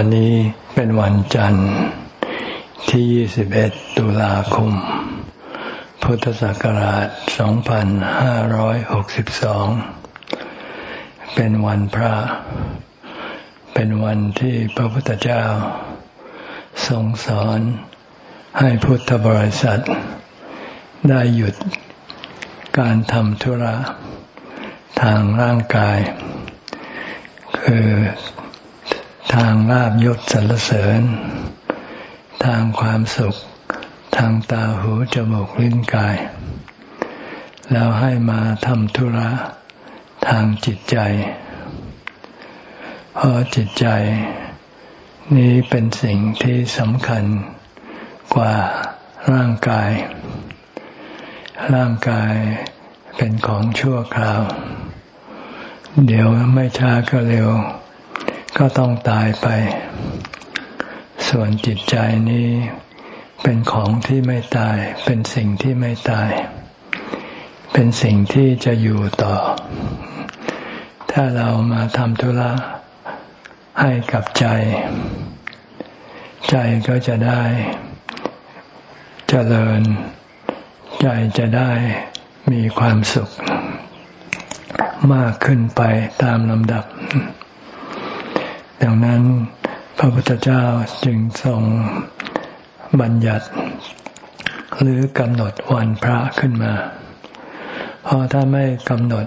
วันนี้เป็นวันจันทร์ที่ 21 ตุลาคม พุทธศักราช 2562 เป็นวันพระ เป็นวันที่พระพุทธเจ้า ทรงสอนให้พุทธบริษัท ได้หยุดการทำธุระทางร่างกาย คือ ทางลาบยศสรรเสริญ ทางความสุข ทางตาหูจมูกลิ้นกาย แล้วให้มาทำธุระทางจิตใจ เพราะจิตใจ นี้เป็นสิ่งที่สำคัญกว่าร่างกาย ร่างกายเป็นของชั่วคราว เดี๋ยวไม่ช้าก็เร็ว ก็ต้องตายไป ส่วนจิตใจนี้เป็นของที่ไม่ตาย เป็นสิ่งที่ไม่ตาย เป็นสิ่งที่จะอยู่ต่อ ถ้าเรามาทำธุระให้กับใจ ใจก็จะได้เจริญ ใจจะได้มีความสุข มากขึ้นไปตามลำดับ ดังนั้นพระพุทธเจ้าจึงทรงบัญญัติ หรือกำหนดวันพระขึ้นมา เพราะถ้าไม่กำหนด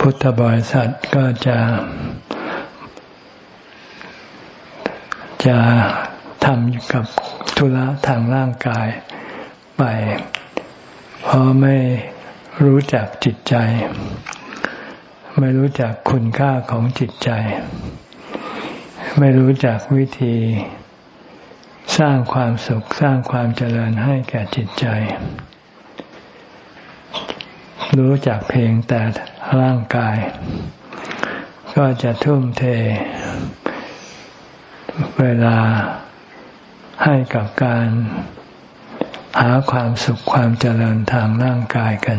พุทธบริษัทก็จะจะทำกับธุระทางร่างกายไป เพราะไม่รู้จักจิตใจ ไม่รู้จักคุณค่าของจิตใจ ไม่รู้จักวิธี สร้างความสุขสร้างความเจริญให้แก่จิตใจ รู้จักเพียงแต่ร่างกาย ก็จะทุ่มเท เวลาให้กับการหาความสุขความเจริญทางร่างกายกัน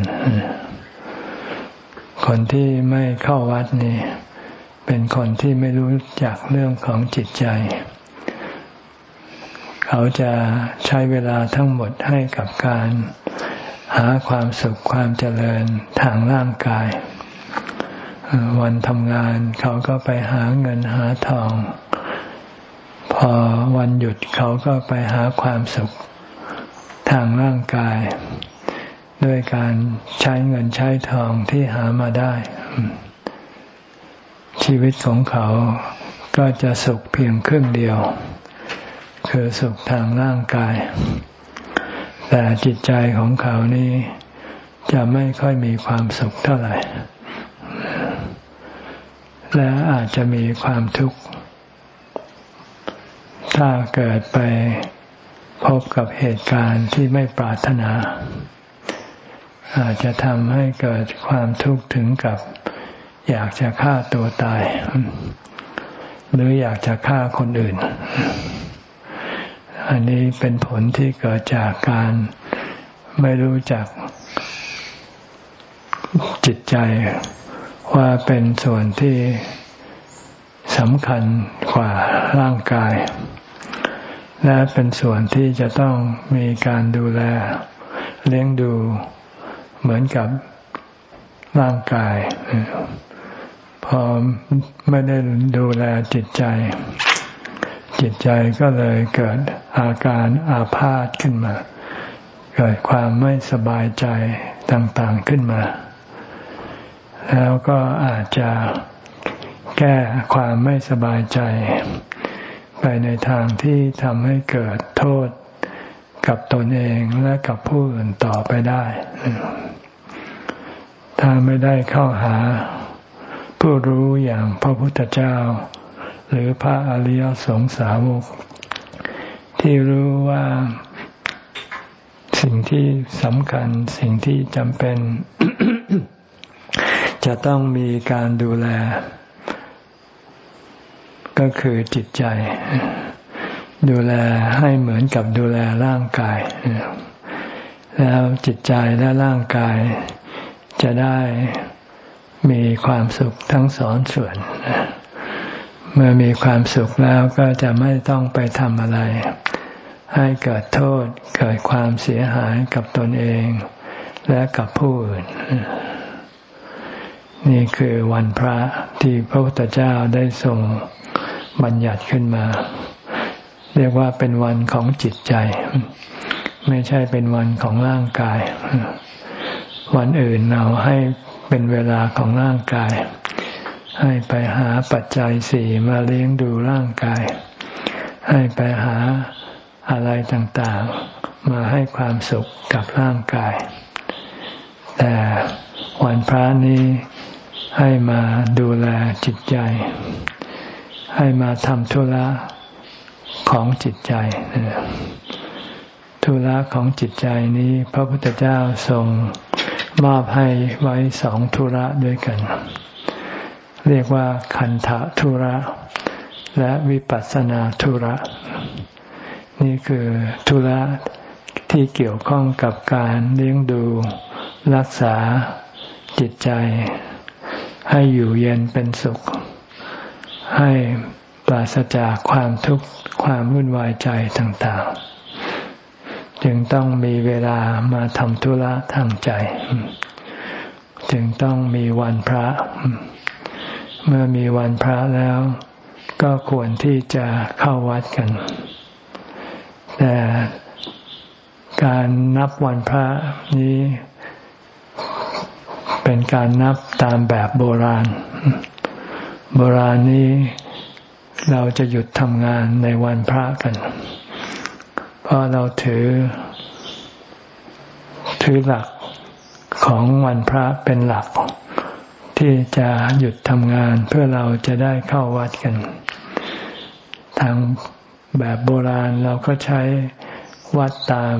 คนที่ไม่เข้าวัดนี่เป็นคนที่ไม่รู้จักเรื่องของจิตใจ เขาจะใช้เวลาทั้งหมดให้กับการหาความสุขความเจริญทางร่างกาย วันทำงานเขาก็ไปหาเงินหาทอง พอวันหยุดเขาก็ไปหาความสุขทางร่างกาย ด้วยการใช้เงินใช้ทองที่หามาได้ ชีวิตของเขาก็จะสุขเพียงครึ่งเดียว คือสุขทางร่างกาย แต่จิตใจของเขานี้จะไม่ค่อยมีความสุขเท่าไหร่ และอาจจะมีความทุกข์ ถ้าเกิดไปพบกับเหตุการณ์ที่ไม่ปรารถนา อาจจะทำให้เกิดความทุกข์ถึงกับ อยากจะฆ่าตัวตาย หรืออยากจะฆ่าคนอื่น อันนี้เป็นผลที่เกิดจากการไม่รู้จักจิตใจว่าเป็นส่วนที่สำคัญกว่าร่างกาย และเป็นส่วนที่จะต้องมีการดูแล เลี้ยงดู เหมือนกับร่างกาย พอไม่ได้ดูแลจิตใจ จิตใจก็เลยเกิดอาการอาพาธขึ้นมา เกิดความไม่สบายใจต่างๆขึ้นมา แล้วก็อาจจะแก้ความไม่สบายใจ ไปในทางที่ทำให้เกิดโทษ กับตนเองและกับผู้อื่นต่อไปได้ ถ้าไม่ได้เข้าหา ผู้รู้อย่างพระพุทธเจ้า หรือพระอริยสงสาวก ที่รู้ว่าสิ่งที่สำคัญสิ่งที่จำเป็น จะต้องมีการดูแล ก็คือจิตใจ ดูแลให้เหมือนกับดูแลร่างกาย แล้วจิตใจและร่างกาย จะได้มีความสุขทั้งสองส่วน เมื่อมีความสุขแล้วก็จะไม่ต้องไปทำอะไร ให้เกิดโทษเกิดความเสียหายกับตนเอง และกับผู้อื่น นี่คือวันพระที่พระพุทธเจ้าได้ทรงบัญญัติขึ้นมา เรียกว่าเป็นวันของจิตใจ ไม่ใช่เป็นวันของร่างกาย วันอื่นเราให้เป็นเวลาของร่างกาย ให้ไปหาปัจจัยสี่มาเลี้ยงดูร่างกาย ให้ไปหาอะไรต่างๆ มาให้ความสุขกับร่างกาย แต่วันพระนี้ให้มาดูแลจิตใจ ให้มาทำธุระ ของจิตใจธุระของจิตใจนี้ พระพุทธเจ้าทรงมอบให้ไว้สองธุระด้วยกัน เรียกว่าคันธะธุระ และวิปัสสนาธุระ นี่คือธุระที่เกี่ยวข้องกับการเลี้ยงดูรักษาจิตใจ ให้อยู่เย็นเป็นสุข ให้ ราศจากความทุกข์ความวุ่นวายใจต่างๆ จึงต้องมีเวลามาทำธุระทางใจ จึงต้องมีวันพระ เมื่อมีวันพระแล้ว ก็ควรที่จะเข้าวัดกัน แต่การนับวันพระนี้เป็นการนับตามแบบโบราณ โบราณนี้ เราจะหยุดทำงานในวันพระกัน เพราะเราถือ ถือหลักของวันพระเป็นหลัก ที่จะหยุดทำงานเพื่อเราจะได้เข้าวัดกัน ทางแบบโบราณเราก็ใช้วัดตาม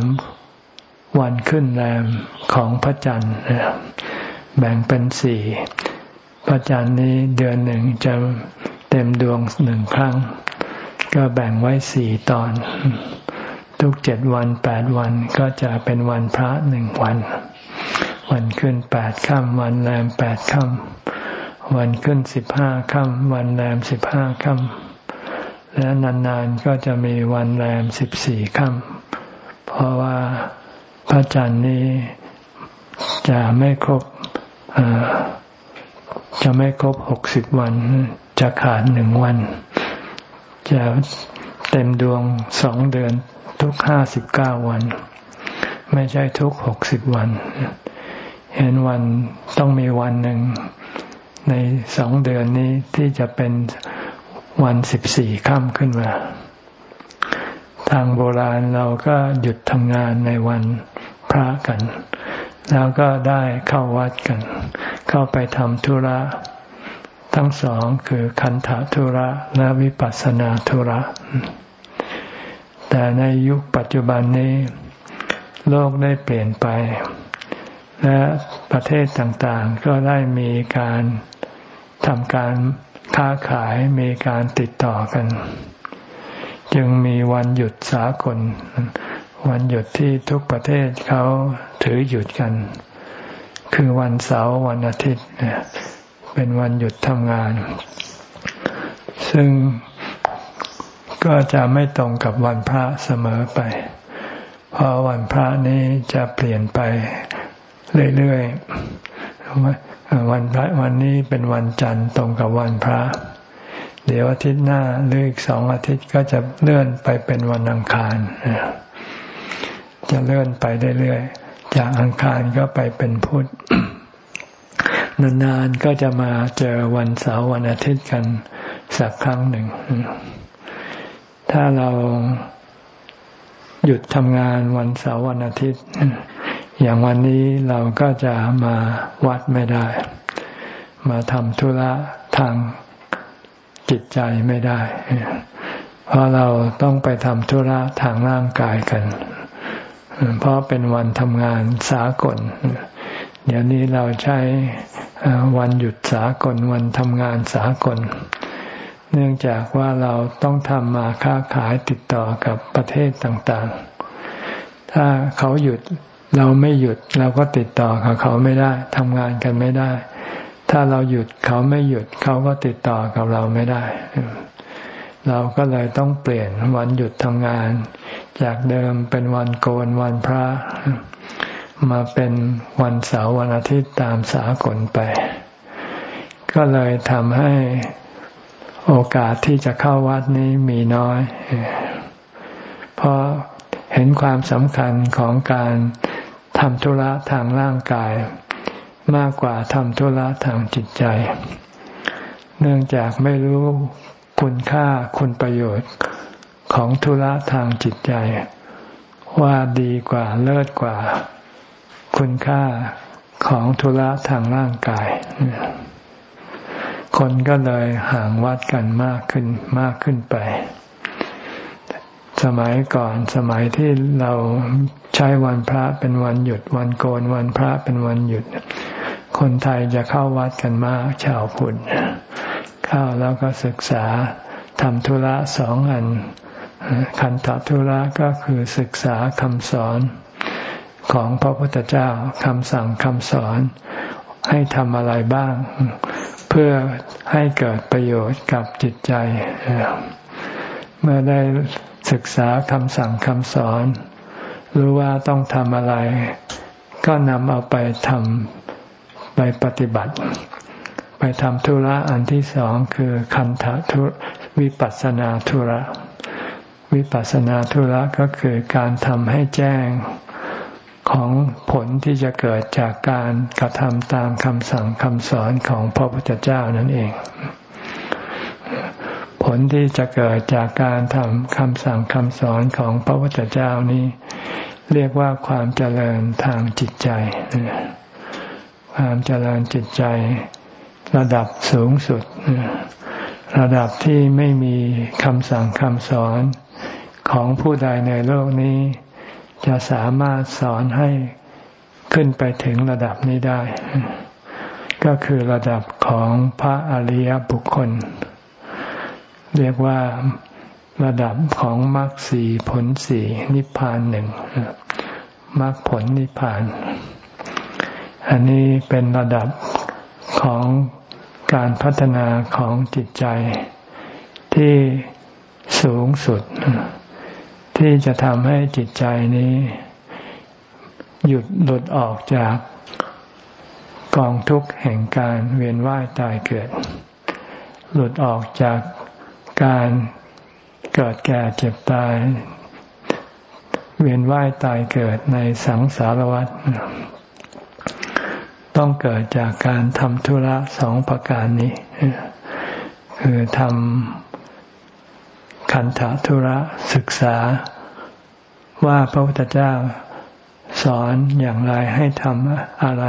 วันขึ้นแรมของพระจันทร์แบ่งเป็นสี่ พระจันทร์นี้เดือนหนึ่งจะ เต็มดวงหนึ่งครั้ง ก็แบ่งไว้สี่ตอน ทุกเจ็ดวันแปดวันก็จะเป็นวันพระหนึ่งวัน วันขึ้นแปดค่ำวันแรมแปดค่ำวันขึ้นสิบห้าค่ำวันแรมสิบห้าค่ำและนานๆก็จะมีวันแรมสิบสี่ค่ำเพราะว่าพระจันทร์นี้จะไม่ครบจะไม่ครบหกสิบวัน จะขาดหนึ่งวัน จะเต็มดวงสองเดือนทุกห้าสิบเก้าวัน ไม่ใช่ทุกหกสิบวัน เห็นวันต้องมีวันหนึ่งในสองเดือนนี้ที่จะเป็นวันสิบสี่ค่ำขึ้นมา ทางโบราณเราก็หยุดทำงานในวันพระกัน แล้วก็ได้เข้าวัดกัน เข้าไปทำธุระ ทั้งสองคือคันธธุระและวิปัสสนาธุระ แต่ในยุคปัจจุบันนี้ โลกได้เปลี่ยนไป และประเทศต่างๆ ก็ได้มีการทำการค้าขายมีการติดต่อกัน จึงมีวันหยุดสากล วันหยุดที่ทุกประเทศเขาถือหยุดกัน คือวันเสาร์วันอาทิตย์ เป็นวันหยุดทำงาน ซึ่งก็จะไม่ตรงกับวันพระเสมอไป เพราะวันพระนี้จะเปลี่ยนไปเรื่อยๆวันพระวันนี้เป็นวันจันทร์ตรงกับวันพระ เดี๋ยวอาทิตย์หน้าหรืออีกสองอาทิตย์ก็จะเลื่อนไปเป็นวันอังคารจะเลื่อนไปเรื่อยๆจากอังคารก็ไปเป็นพุธ นานๆก็จะมาเจอวันเสาร์วันอาทิตย์กันสักครั้งหนึ่ง ถ้าเราหยุดทำงานวันเสาร์วันอาทิตย์ อย่างวันนี้เราก็จะมาวัดไม่ได้ มาทำธุระทางจิตใจไม่ได้ เพราะเราต้องไปทำธุระทางร่างกายกัน เพราะเป็นวันทำงานสากล เดี๋ยวนี้เราใช้ วันหยุดสากลวันทำงานสากล เนื่องจากว่าเราต้องทำมาค้าขายติดต่อกับประเทศต่างๆ ถ้าเขาหยุดเราไม่หยุดเราก็ติดต่อกับเขาไม่ได้ทำงานกันไม่ได้ ถ้าเราหยุดเขาไม่หยุดเขาก็ติดต่อกับเราไม่ได้ เราก็เลยต้องเปลี่ยนวันหยุดทำงาน จากเดิมเป็นวันโกนวันพระ มาเป็นวันเสาร์วันอาทิตย์ตามสากลไป ก็เลยทำให้โอกาสที่จะเข้าวัดนี้มีน้อย เพราะเห็นความสำคัญของการทำธุระทางร่างกาย มากกว่าทำธุระทางจิตใจ เนื่องจากไม่รู้คุณค่าคุณประโยชน์ของธุระทางจิตใจ ว่าดีกว่าเลิศกว่า คุณค่าของธุระทางร่างกาย คนก็เลยห่างวัดกันมากขึ้นมากขึ้นไป สมัยก่อนสมัยที่เราใช้วันพระเป็นวันหยุด วันโกนวันพระเป็นวันหยุด คนไทยจะเข้าวัดกันมากชาวพุทธเข้าแล้วก็ศึกษาทำธุระสองอัน คันธธุระก็คือศึกษาคำสอน ของพระพุทธเจ้าคำสั่งคำสอน ให้ทำอะไรบ้าง เพื่อให้เกิดประโยชน์กับจิตใจ เมื่อได้ศึกษาคำสั่งคำสอนรู้ว่าต้องทำอะไร ก็นำเอาไปทำไปปฏิบัติ ไปทำธุระอันที่สองคือคันธทุวิปัสนาธุระ วิปัสนาธุระก็คือการทำให้แจ้ง ของผลที่จะเกิดจากการกระทำตามคำสั่งคำสอนของพระพุทธเจ้านั่นเอง ผลที่จะเกิดจากการทำคำสั่งคำสอนของพระพุทธเจ้านี้ เรียกว่าความเจริญทางจิตใจ ความเจริญจิตใจระดับสูงสุด ระดับที่ไม่มีคำสั่งคำสอนของผู้ใดในโลกนี้ จะสามารถสอนให้ขึ้นไปถึงระดับนี้ได้ ก็คือระดับของพระอริยบุคคล เรียกว่าระดับของมรรคสีผลสีนิพพานหนึ่งมรรคผลนิพพาน อันนี้เป็นระดับของการพัฒนาของจิตใจที่สูงสุด ที่จะทำให้จิตใจนี้ หยุดหลุดออกจากกองทุกข์แห่งการเวียนว่ายตายเกิด หลุดออกจากการเกิดแก่เจ็บตาย เวียนว่ายตายเกิดในสังสารวัฏต้องเกิดจากการทำธุระสองประการนี้ คือทำขันธธุระศึกษา ว่าพระพุทธเจ้าสอนอย่างไรให้ทำอะไร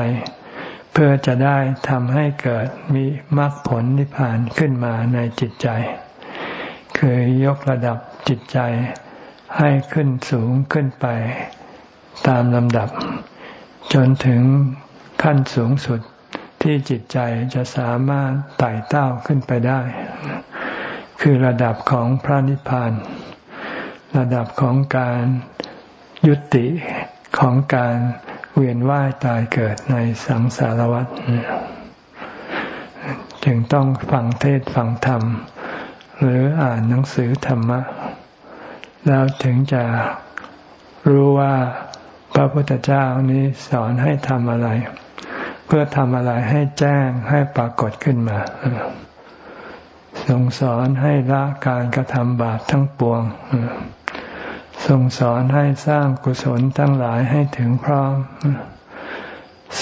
เพื่อจะได้ทำให้เกิดมีมรรคผลนิพพานขึ้นมาในจิตใจ คือยกระดับจิตใจให้ขึ้นสูงขึ้นไปตามลำดับ จนถึงขั้นสูงสุดที่จิตใจจะสามารถไต่เต้าขึ้นไปได้ คือระดับของพระนิพพาน ระดับของการยุติของการเวียนว่ายตายเกิดในสังสารวัฏจึงต้องฟังเทศฟังธรรม หรืออ่านหนังสือธรรมะ แล้วถึงจะรู้ว่าพระพุทธเจ้านี้สอนให้ทำอะไร เพื่อทำอะไรให้แจ้งให้ปรากฏขึ้นมาทรงสอนให้ละการกระทำบาปทั้งปวง รงสอนให้สร้างกุศลทั้งหลายให้ถึงพร้อม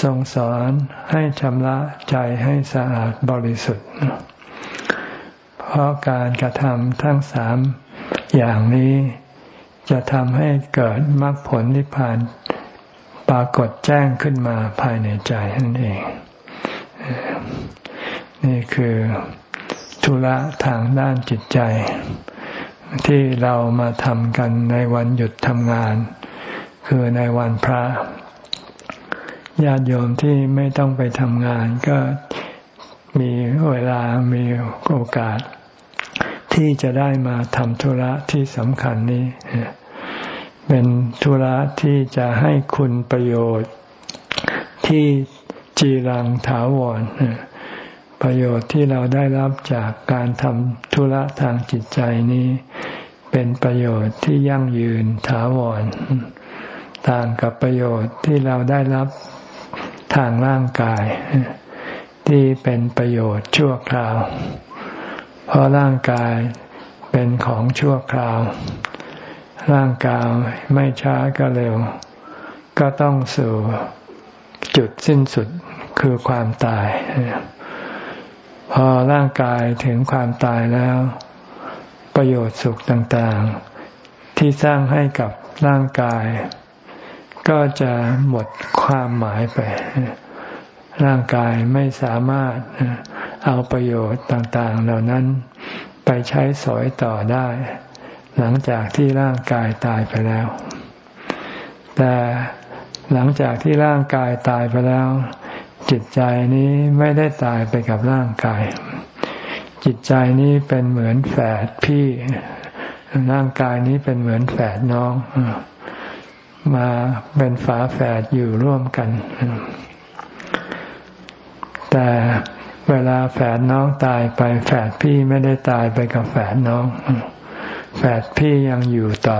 ทรงสอนให้ชำระใจให้สะอาดบริสุทธิ์ เพราะการกระทำทั้งสามอย่างนี้จะทำให้เกิดมรรคผลนิพพานปรากฏแจ้งขึ้นมาภายในใจนั่นเอง นี่คือธุระทางด้านจิตใจ ที่เรามาทำกันในวันหยุดทำงาน คือในวันพระญาติโยมที่ไม่ต้องไปทำงานก็มีเวลามีโอกาส ที่จะได้มาทำธุระที่สำคัญนี้ เป็นธุระที่จะให้คุณประโยชน์ที่จีรังถาวร ประโยชน์ที่เราได้รับจากการทำธุระทางจิตใจนี้ เป็นประโยชน์ที่ยั่งยืนถาวร ต่างกับประโยชน์ที่เราได้รับทางร่างกาย ที่เป็นประโยชน์ชั่วคราว เพราะร่างกายเป็นของชั่วคราว ร่างกายไม่ช้าก็เร็ว ก็ต้องสู่จุดสิ้นสุดคือความตาย พอร่างกายถึงความตายแล้ว ประโยชน์สุขต่างๆ ที่สร้างให้กับร่างกาย ก็จะหมดความหมายไป ร่างกายไม่สามารถเอาประโยชน์ต่างๆ เหล่านั้นไปใช้สอยต่อได้ หลังจากที่ร่างกายตายไปแล้ว แต่หลังจากที่ร่างกายตายไปแล้ว จิตใจนี้ไม่ได้ตายไปกับร่างกาย จิตใจนี้เป็นเหมือนแฝดพี่ ร่างกายนี้เป็นเหมือนแฝดน้อง มาเป็นฝาแฝดอยู่ร่วมกัน แต่เวลาแฝดน้องตายไปแฝดพี่ไม่ได้ตายไปกับแฝดน้อง แฝดพี่ยังอยู่ต่อ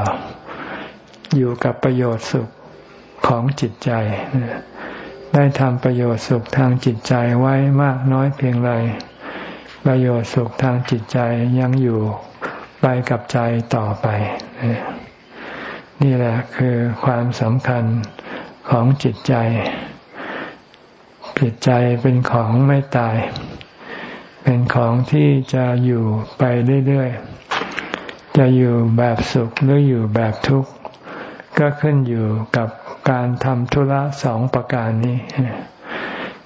อยู่กับประโยชน์สุขของจิตใจ ได้ทำประโยชน์สุขทางจิตใจไว้มากน้อยเพียงไรประโยชน์สุขทางจิตใจยังอยู่ไปกับใจต่อไป นี่แหละคือความสำคัญของจิตใจ จิตใจเป็นของไม่ตาย เป็นของที่จะอยู่ไปเรื่อยๆ จะอยู่แบบสุขหรืออยู่แบบทุกข์ ก็ขึ้นอยู่กับ การทำธุระสองประการนี้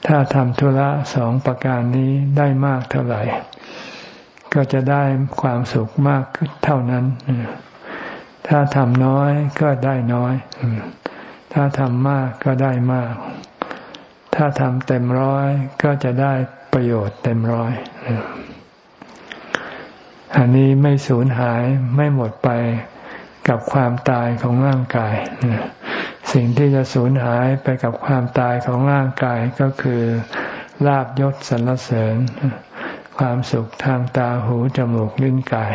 ถ้าทำธุระสองประการนี้ได้มากเท่าไหร่ ก็จะได้ความสุขมากเท่านั้น ถ้าทำน้อยก็ได้น้อย ถ้าทำมากก็ได้มาก ถ้าทำเต็มร้อยก็จะได้ประโยชน์เต็มร้อยอันนี้ไม่สูญหายไม่หมดไป กับความตายของร่างกาย สิ่งที่จะสูญหายไปกับความตายของร่างกายก็คือลาบยศสรรเสริญ ความสุขทางตาหูจมูกลิ้นกาย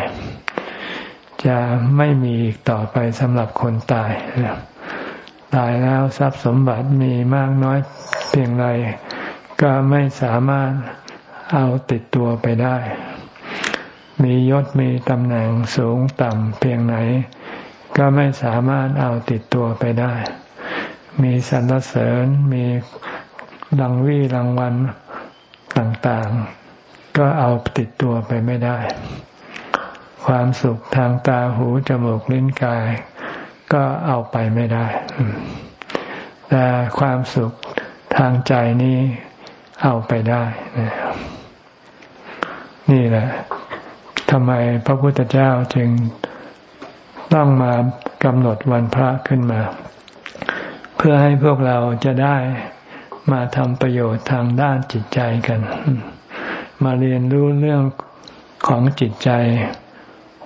จะไม่มีอีกต่อไปสำหรับคนตาย ตายแล้วทรัพย์สมบัติมีมากน้อยเพียงไร ก็ไม่สามารถเอาติดตัวไปได้ มียศมีตำแหน่งสูงต่ำเพียงไหน ก็ไม่สามารถเอาติดตัวไปได้ มีสรรเสริญ มีรางวี่รางวัลต่างๆ ก็เอาติดตัวไปไม่ได้ ความสุขทางตาหูจมูกลิ้นกาย ก็เอาไปไม่ได้ แต่ความสุขทางใจนี้เอาไปได้นี่แหละทำไมพระพุทธเจ้าจึง ต้องมากำหนดวันพระขึ้นมา เพื่อให้พวกเราจะได้มาทำประโยชน์ทางด้านจิตใจกัน มาเรียนรู้เรื่องของจิตใจ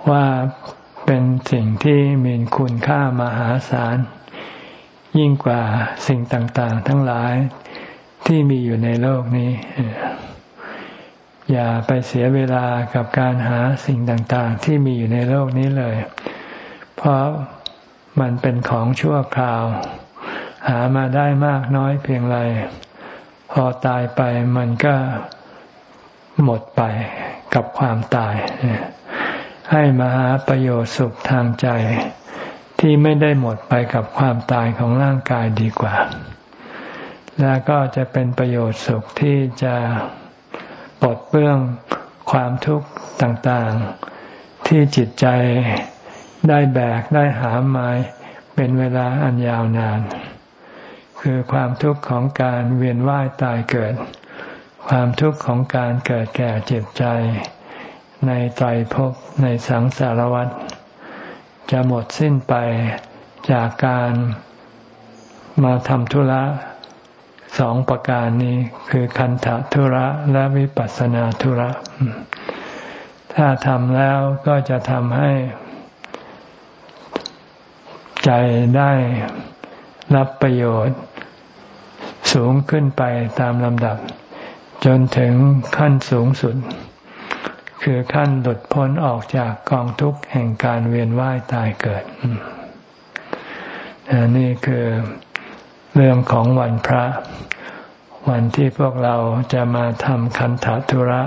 ว่าเป็นสิ่งที่มีคุณค่ามหาศาล ยิ่งกว่าสิ่งต่าง ๆ ทั้งหลายที่มีอยู่ในโลกนี้ อย่าไปเสียเวลากับการหาสิ่งต่าง ๆ ที่มีอยู่ในโลกนี้เลย เพราะมันเป็นของชั่วคราว หามาได้มากน้อยเพียงไร พอตายไปมันก็หมดไปกับความตาย ให้มาหาประโยชน์สุขทางใจ ที่ไม่ได้หมดไปกับความตายของร่างกายดีกว่า แล้วก็จะเป็นประโยชน์สุขที่จะปลดเปลื้องความทุกข์ต่างๆ ที่จิตใจ ได้แบกได้หามาเป็นเวลาอันยาวนาน คือความทุกข์ของการเวียนว่ายตายเกิด ความทุกข์ของการเกิดแก่เจ็บใจ ในไตรภพในสังสารวัฏจะหมดสิ้นไปจากการมาทำธุระสองประการนี้คือคันธธุระและวิปัสสนาธุระ ถ้าทำแล้วก็จะทำให้ ใจได้รับประโยชน์ สูงขึ้นไปตามลำดับ จนถึงขั้นสูงสุด คือขั้นหลุดพ้นออกจากกองทุกข์แห่งการเวียนว่ายตายเกิด นี่คือเรื่องของวันพระ วันที่พวกเราจะมาทำคันธทุระ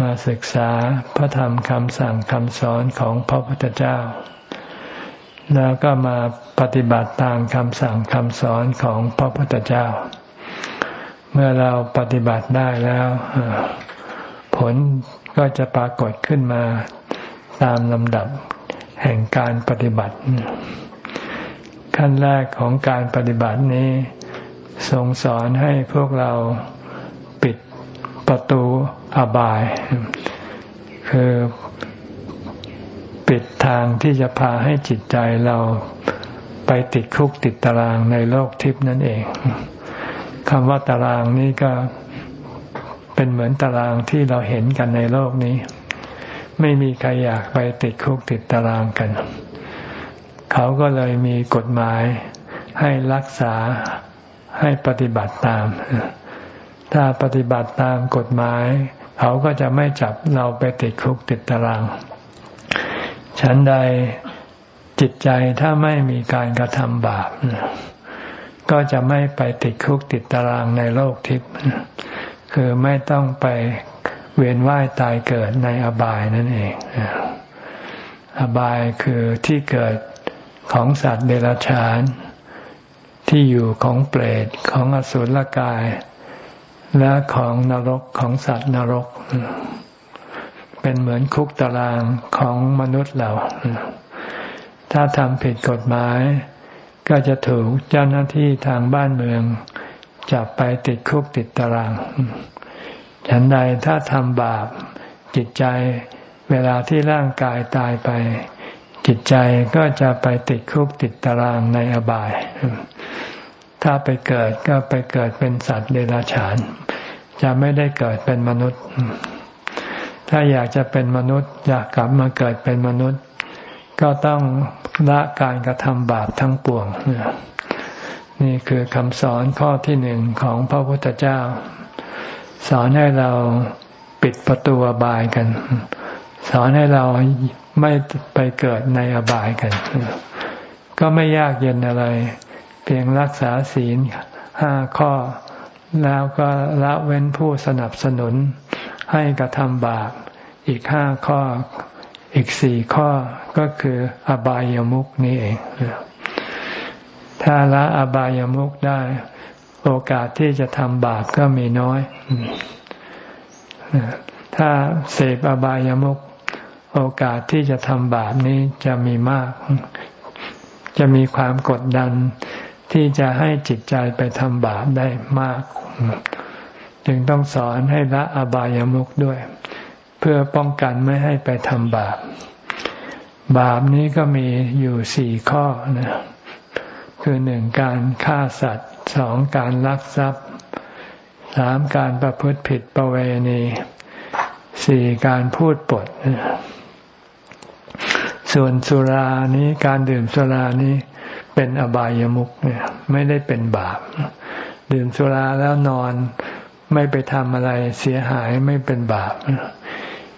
มาศึกษาพระธรรมคำสั่งคำสอนของพระพุทธเจ้า แล้วก็มาปฏิบัติตามคำสั่งคำสอนของพระพุทธเจ้า เมื่อเราปฏิบัติได้แล้ว ผลก็จะปรากฏขึ้นมาตามลำดับแห่งการปฏิบัติ ขั้นแรกของการปฏิบัตินี้ทรงสอนให้พวกเราปิดประตูอบาย คือ ทางที่จะพาให้จิตใจเราไปติดคุกติดตารางในโลกทิพย์นั่นเองคำว่าตารางนี้ก็เป็นเหมือนตารางที่เราเห็นกันในโลกนี้ ไม่มีใครอยากไปติดคุกติดตารางกัน เขาก็เลยมีกฎหมายให้รักษาให้ปฏิบัติตาม ถ้าปฏิบัติตามกฎหมาย เขาก็จะไม่จับเราไปติดคุกติดตาราง ฉันใดจิตใจถ้าไม่มีการกระทำบาปก็จะไม่ไปติดคุกติดตารางในโลกทิพย์คือไม่ต้องไปเวียนว่ายตายเกิดในอบายนั่นเอง อบายคือที่เกิดของสัตว์เดรัจฉาน ที่อยู่ของเปรตของอสุรกาย และของนรกของสัตว์นรก เป็นเหมือนคุกตารางของมนุษย์เรา ถ้าทำผิดกฎหมาย ก็จะถูกเจ้าหน้าที่ทางบ้านเมือง จับไปติดคุกติดตาราง ฉันใดถ้าทำบาปจิตใจเวลาที่ร่างกายตายไป จิตใจก็จะไปติดคุกติดตารางในอบาย ถ้าไปเกิดก็ไปเกิดเป็นสัตว์เดรัจฉาน จะไม่ได้เกิดเป็นมนุษย์ ถ้าอยากจะเป็นมนุษย์ อยากกลับมาเกิดเป็นมนุษย์ ก็ต้องละการกระทำบาปทั้งปวง นี่คือคำสอนข้อที่หนึ่งของพระพุทธเจ้า สอนให้เราปิดประตูอบายกัน สอนให้เราไม่ไปเกิดในอบายกัน ก็ไม่ยากเย็นอะไร เพียงรักษาศีลห้าข้อ แล้วก็ละเว้นผู้สนับสนุน ให้กระทำบาปอีกห้าข้ออีกสี่ข้อก็คืออบายามุกนี่เอง ถ้าละอบายามุกได้ โอกาสที่จะทำบาปก็มีน้อย ถ้าเสพอบายามุก โอกาสที่จะทำบาปนี้จะมีมาก จะมีความกดดันที่จะให้จิตใจไปทำบาปได้มาก จึงต้องสอนให้ละอบายามุขด้วย เพื่อป้องกันไม่ให้ไปทำบาป บาปนี้ก็มีอยู่สี่ข้อนะคือหนึ่งการฆ่าสัตว์สองการลักทรัพย์สามการประพฤติผิดประเวณีสี่การพูดปด ส่วนสุรานี้การดื่มสุรานี้เป็นอบายามุขเนี่ยไม่ได้เป็นบาป ดื่มสุราแล้วนอน ไม่ไปทำอะไรเสียหายไม่เป็นบาป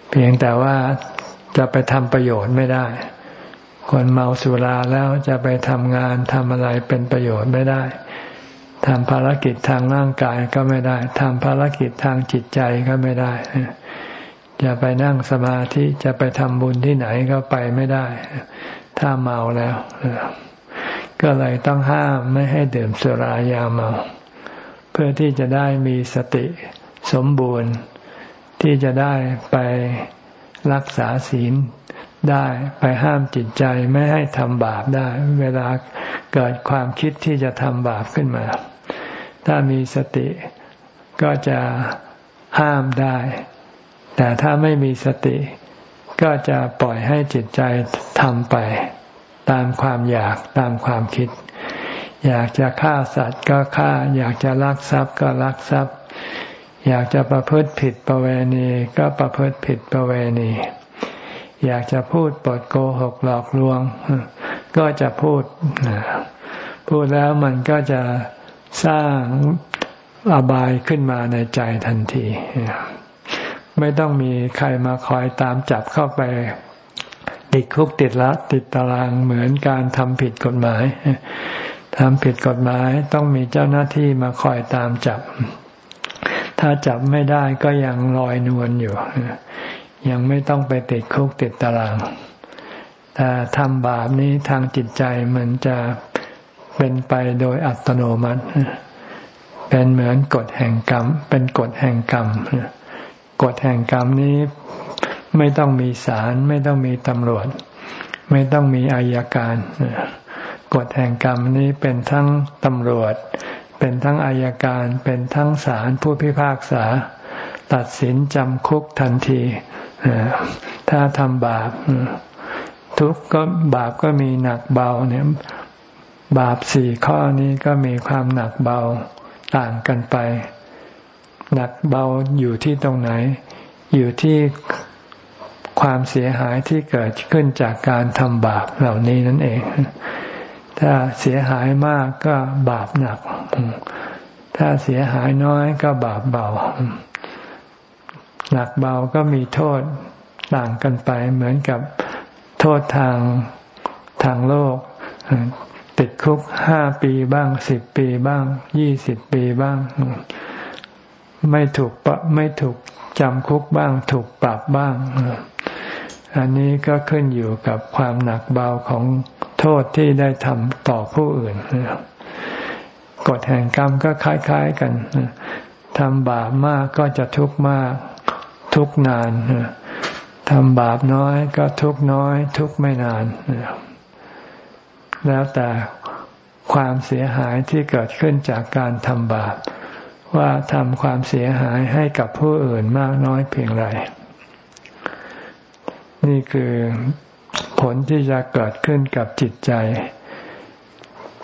เพียงแต่ว่าจะไปทำประโยชน์ไม่ได้ คนเมาสุราแล้วจะไปทำงานทำอะไรเป็นประโยชน์ไม่ได้ทำภารกิจทางร่างกายก็ไม่ได้ทำภารกิจทางจิตใจก็ไม่ได้จะไปนั่งสมาธิจะไปทำบุญที่ไหนก็ไปไม่ได้ ถ้าเมาแล้ว ก็เลยต้องห้ามไม่ให้ดื่มสุรายาเมา พื่อที่จะได้มีสติสมบูรณ์ ที่จะได้ไปรักษาศีลได้ไปห้ามจิตใจไม่ให้ทำบาปได้ เวลาเกิดความคิดที่จะทำบาปขึ้นมา ถ้ามีสติก็จะห้ามได้ แต่ถ้าไม่มีสติ ก็จะปล่อยให้จิตใจทำไป ตามความอยากตามความคิด อยากจะฆ่าสัตว์ก็ฆ่า อยากจะลักทรัพย์ก็ลักทรัพย์ อยากจะประพฤติผิดประเวณีก็ประพฤติผิดประเวณี อยากจะพูดปดโกหกหลอกลวง ก็จะพูด พูดแล้วมันก็จะสร้างอบายขึ้นมาในใจทันที ไม่ต้องมีใครมาคอยตามจับเข้าไป ติดคุกติดละติดตารางเหมือนการทำผิดกฎหมาย ทำผิดกฎหมายต้องมีเจ้าหน้าที่มาคอยตามจับ ถ้าจับไม่ได้ก็ยังลอยนวลอยู่ ยังไม่ต้องไปติดคุกติดตาราง แต่ทำบาปนี้ทางจิตใจมันจะเป็นไปโดยอัตโนมัติ เป็นเหมือนกฎแห่งกรรม เป็นกฎแห่งกรรมกฎแห่งกรรมนี้ไม่ต้องมีศาลไม่ต้องมีตำรวจ ไม่ต้องมีอายการ กฎแห่งกรรมนี้เป็นทั้งตำรวจ เป็นทั้งอายการ เป็นทั้งศาลผู้พิพากษา ตัดสินจำคุกทันที ถ้าทำบาป ทุกก็บาปก็มีหนักเบาเนี่ยบาปสี่ข้อนี้ก็มีความหนักเบาต่างกันไป หนักเบาอยู่ที่ตรงไหน อยู่ที่ความเสียหายที่เกิดขึ้นจากการทำบาปเหล่านี้นั่นเอง ถ้าเสียหายมากก็บาปหนัก ถ้าเสียหายน้อยก็บาปเบา หนักเบาก็มีโทษต่างกันไปเหมือนกับโทษทางทางโลก ติดคุกห้าปีบ้างสิบปีบ้างยี่สิบปีบ้าง ไม่ถูกไม่ถูกจำคุกบ้าง ถูกปรับบ้าง อันนี้ก็ขึ้นอยู่กับความหนักเบาของ โทษที่ได้ทำต่อผู้อื่นกฎแห่งกรรมก็คล้าย ๆกันทำบาปมากก็จะทุกข์มาก ทุกนานทำบาปน้อยก็ทุกน้อย ทุกไม่นาน แล้วแต่ความเสียหายที่เกิดขึ้นจากการทำบาป ว่าทำความเสียหายให้กับผู้อื่นมากน้อยเพียงไร นี่คือ ผลที่จะเกิดขึ้นกับจิตใจ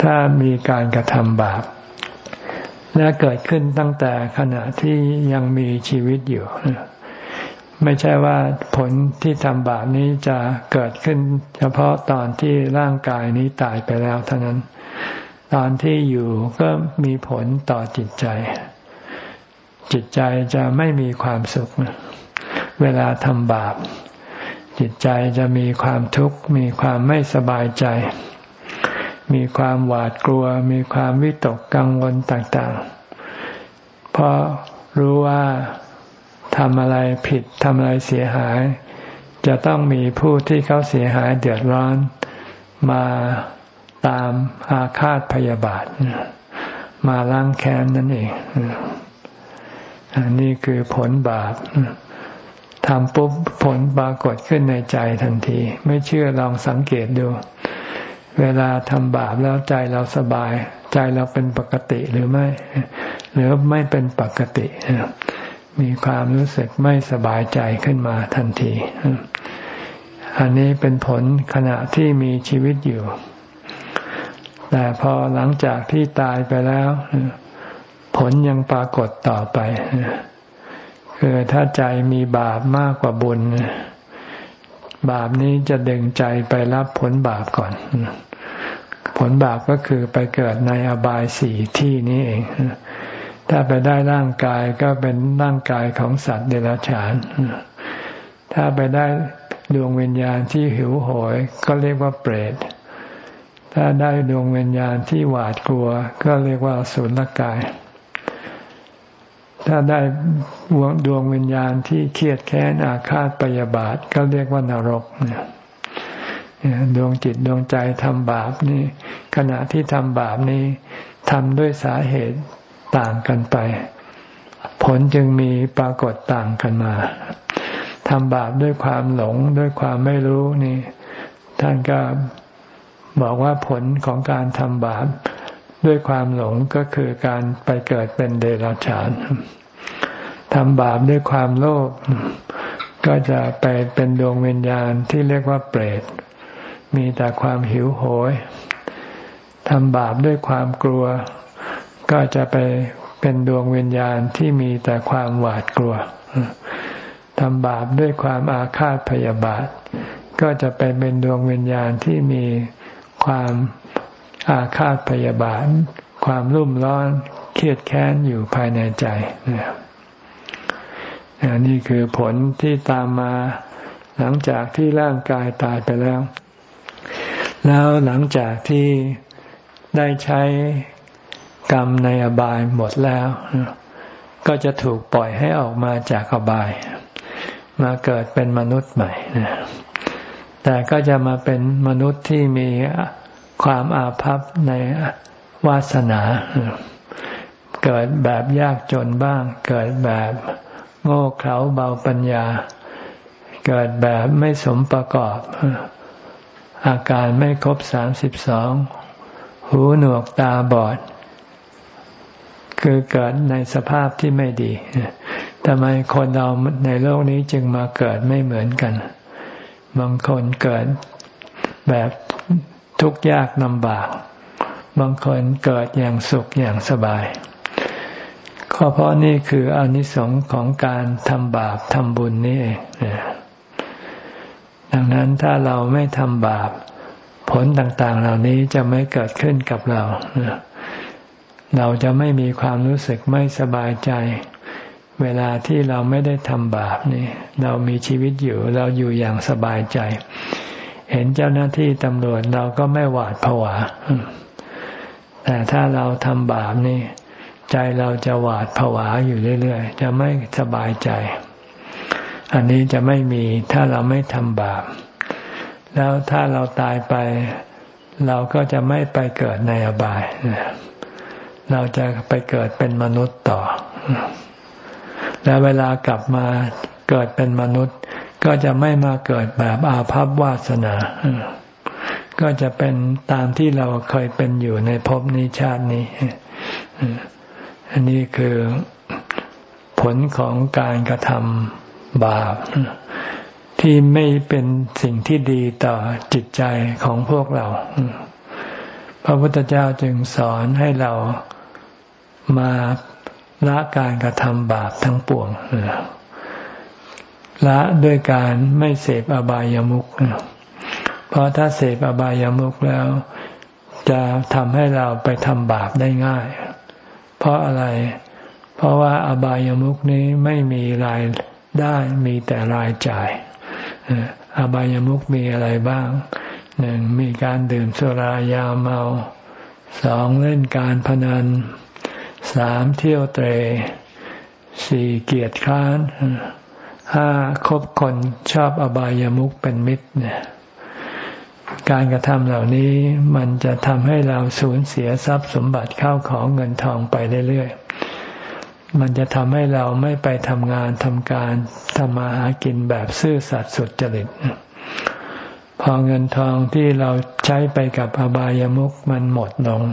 ถ้ามีการกระทำบาป และเกิดขึ้นตั้งแต่ขณะที่ยังมีชีวิตอยู่ ไม่ใช่ว่าผลที่ทำบาปนี้จะเกิดขึ้น เฉพาะตอนที่ร่างกายนี้ตายไปแล้วเท่านั้น ตอนที่อยู่ก็มีผลต่อจิตใจ จิตใจจะไม่มีความสุข เวลาทำบาป จิตใจจะมีความทุกข์ มีความไม่สบายใจ มีความหวาดกลัว มีความวิตกกังวลต่างๆ เพราะรู้ว่าทำอะไรผิดทำอะไรเสียหาย จะต้องมีผู้ที่เขาเสียหายเดือดร้อนมาตามอาฆาตพยาบาท มาล้างแค้นนั่นเอง อันนี้คือผลบาป ทำปุ๊บผลปรากฏขึ้นในใจทันที ไม่เชื่อลองสังเกตดู เวลาทำบาปแล้วใจเราสบาย ใจเราเป็นปกติหรือไม่ หรือไม่เป็นปกติ มีความรู้สึกไม่สบายใจขึ้นมาทันที อันนี้เป็นผลขณะที่มีชีวิตอยู่ แต่พอหลังจากที่ตายไปแล้ว ผลยังปรากฏต่อไป คือถ้าใจมีบาปมากกว่าบุญ บาปนี้จะดึงใจไปรับผลบาปก่อน ผลบาปก็คือไปเกิดในอบายสี่ที่นี้เอง ถ้าไปได้ร่างกายก็เป็นร่างกายของสัตว์เดรัจฉาน ถ้าไปได้ดวงวิญญาณที่หิวโหย ก็เรียกว่าเปรต ถ้าได้ดวงวิญญาณที่หวาดกลัว ก็เรียกว่าสุลกาย ถ้าได้ดวงวิญญาณที่เครียดแค้นอาฆาตปยาบาทก็เรียกว่านรกเนี่ยดวงจิตดวงใจทำบาปนี่ ขณะที่ทำบาปนี้ทำด้วยสาเหตุต่างกันไป ผลจึงมีปรากฏต่างกันมาทำบาปด้วยความหลงด้วยความไม่รู้นี่ ท่านก็บอกว่าผลของการทำบาป ด้วยความหลงก็คือการไปเกิดเป็นเดรัจฉานทำบาปด้วยความโลภก็จะไปเป็นดวงวิญญาณที่เรียกว่าเปรต มีแต่ความหิวโหยทำบาปด้วยความกลัว ก็จะไปเป็นดวงวิญญาณที่มีแต่ความหวาดกลัวทำบาปด้วยความอาฆาตพยาบาท ก็จะไปเป็นดวงวิญญาณที่มีความ อาฆาตพยาบาท ความรุ่มร้อนเครียดแค้นอยู่ภายในใจนี่คือผลที่ตามมาหลังจากที่ร่างกายตายไปแล้ว แล้วหลังจากที่ได้ใช้กรรมในอบายหมดแล้ว ก็จะถูกปล่อยให้ออกมาจากอบาย มาเกิดเป็นมนุษย์ใหม่แต่ก็จะมาเป็นมนุษย์ที่มี ความอาภัพในวาสนา เกิดแบบยากจนบ้าง เกิดแบบโง่เขลาเบาปัญญา เกิดแบบไม่สมประกอบ อาการไม่ครบสามสิบสองหูหนวกตาบอด คือเกิดในสภาพที่ไม่ดีทำไมคนเราในโลกนี้จึงมาเกิดไม่เหมือนกัน บางคนเกิดแบบ ทุกข์ยากลำบาก บางคนเกิดอย่างสุขอย่างสบายก็เพราะนี่คืออนิสงส์ของการทำบาปทำบุญนี่เองดังนั้นถ้าเราไม่ทำบาป ผลต่างๆ เหล่านี้จะไม่เกิดขึ้นกับเรา เราจะไม่มีความรู้สึกไม่สบายใจ เวลาที่เราไม่ได้ทำบาปนี่ เรามีชีวิตอยู่ เราอยู่อย่างสบายใจ เห็นเจ้าหน้าที่ตำรวจเราก็ไม่หวาดผวา แต่ถ้าเราทำบาปนี่ ใจเราจะหวาดผวาอยู่เรื่อยๆ จะไม่สบายใจ อันนี้จะไม่มีถ้าเราไม่ทำบาป แล้วถ้าเราตายไป เราก็จะไม่ไปเกิดในอบาย เราจะไปเกิดเป็นมนุษย์ต่อ แล้วเวลากลับมาเกิดเป็นมนุษย์ ก็จะไม่มาเกิดแบบอาภัพวาสนา ก็จะเป็นตามที่เราเคยเป็นอยู่ในภพนี้ชาตินี้ อันนี้คือผลของการกระทำบาปที่ไม่เป็นสิ่งที่ดีต่อจิตใจของพวกเรา พระพุทธเจ้าจึงสอนให้เรามาละการกระทำบาปทั้งปวง ละด้วยการไม่เสพอบายามุขเพราะถ้าเสพอบายามุขแล้ว จะทำให้เราไปทำบาปได้ง่าย เพราะอะไร เพราะว่าอบายามุขนี้ไม่มีรายได้มีแต่รายจ่ายอบายามุขมีอะไรบ้างหนึ่งมีการดื่มสุรายาเมาสองเล่นการพนันสามเที่ยวเตรสี่เกียรติค้าน ห้าคบคนชอบอบายามุขเป็นมิตรเนี่ยการกระทำเหล่านี้มันจะทำให้เราสูญเสียทรัพย์สมบัติเข้าของเงินทองไปเรื่อยๆ มันจะทำให้เราไม่ไปทำงานทำการทำมาหากินแบบซื่อสัตย์สุดจริต พอเงินทองที่เราใช้ไปกับอบายามุขมันหมดลง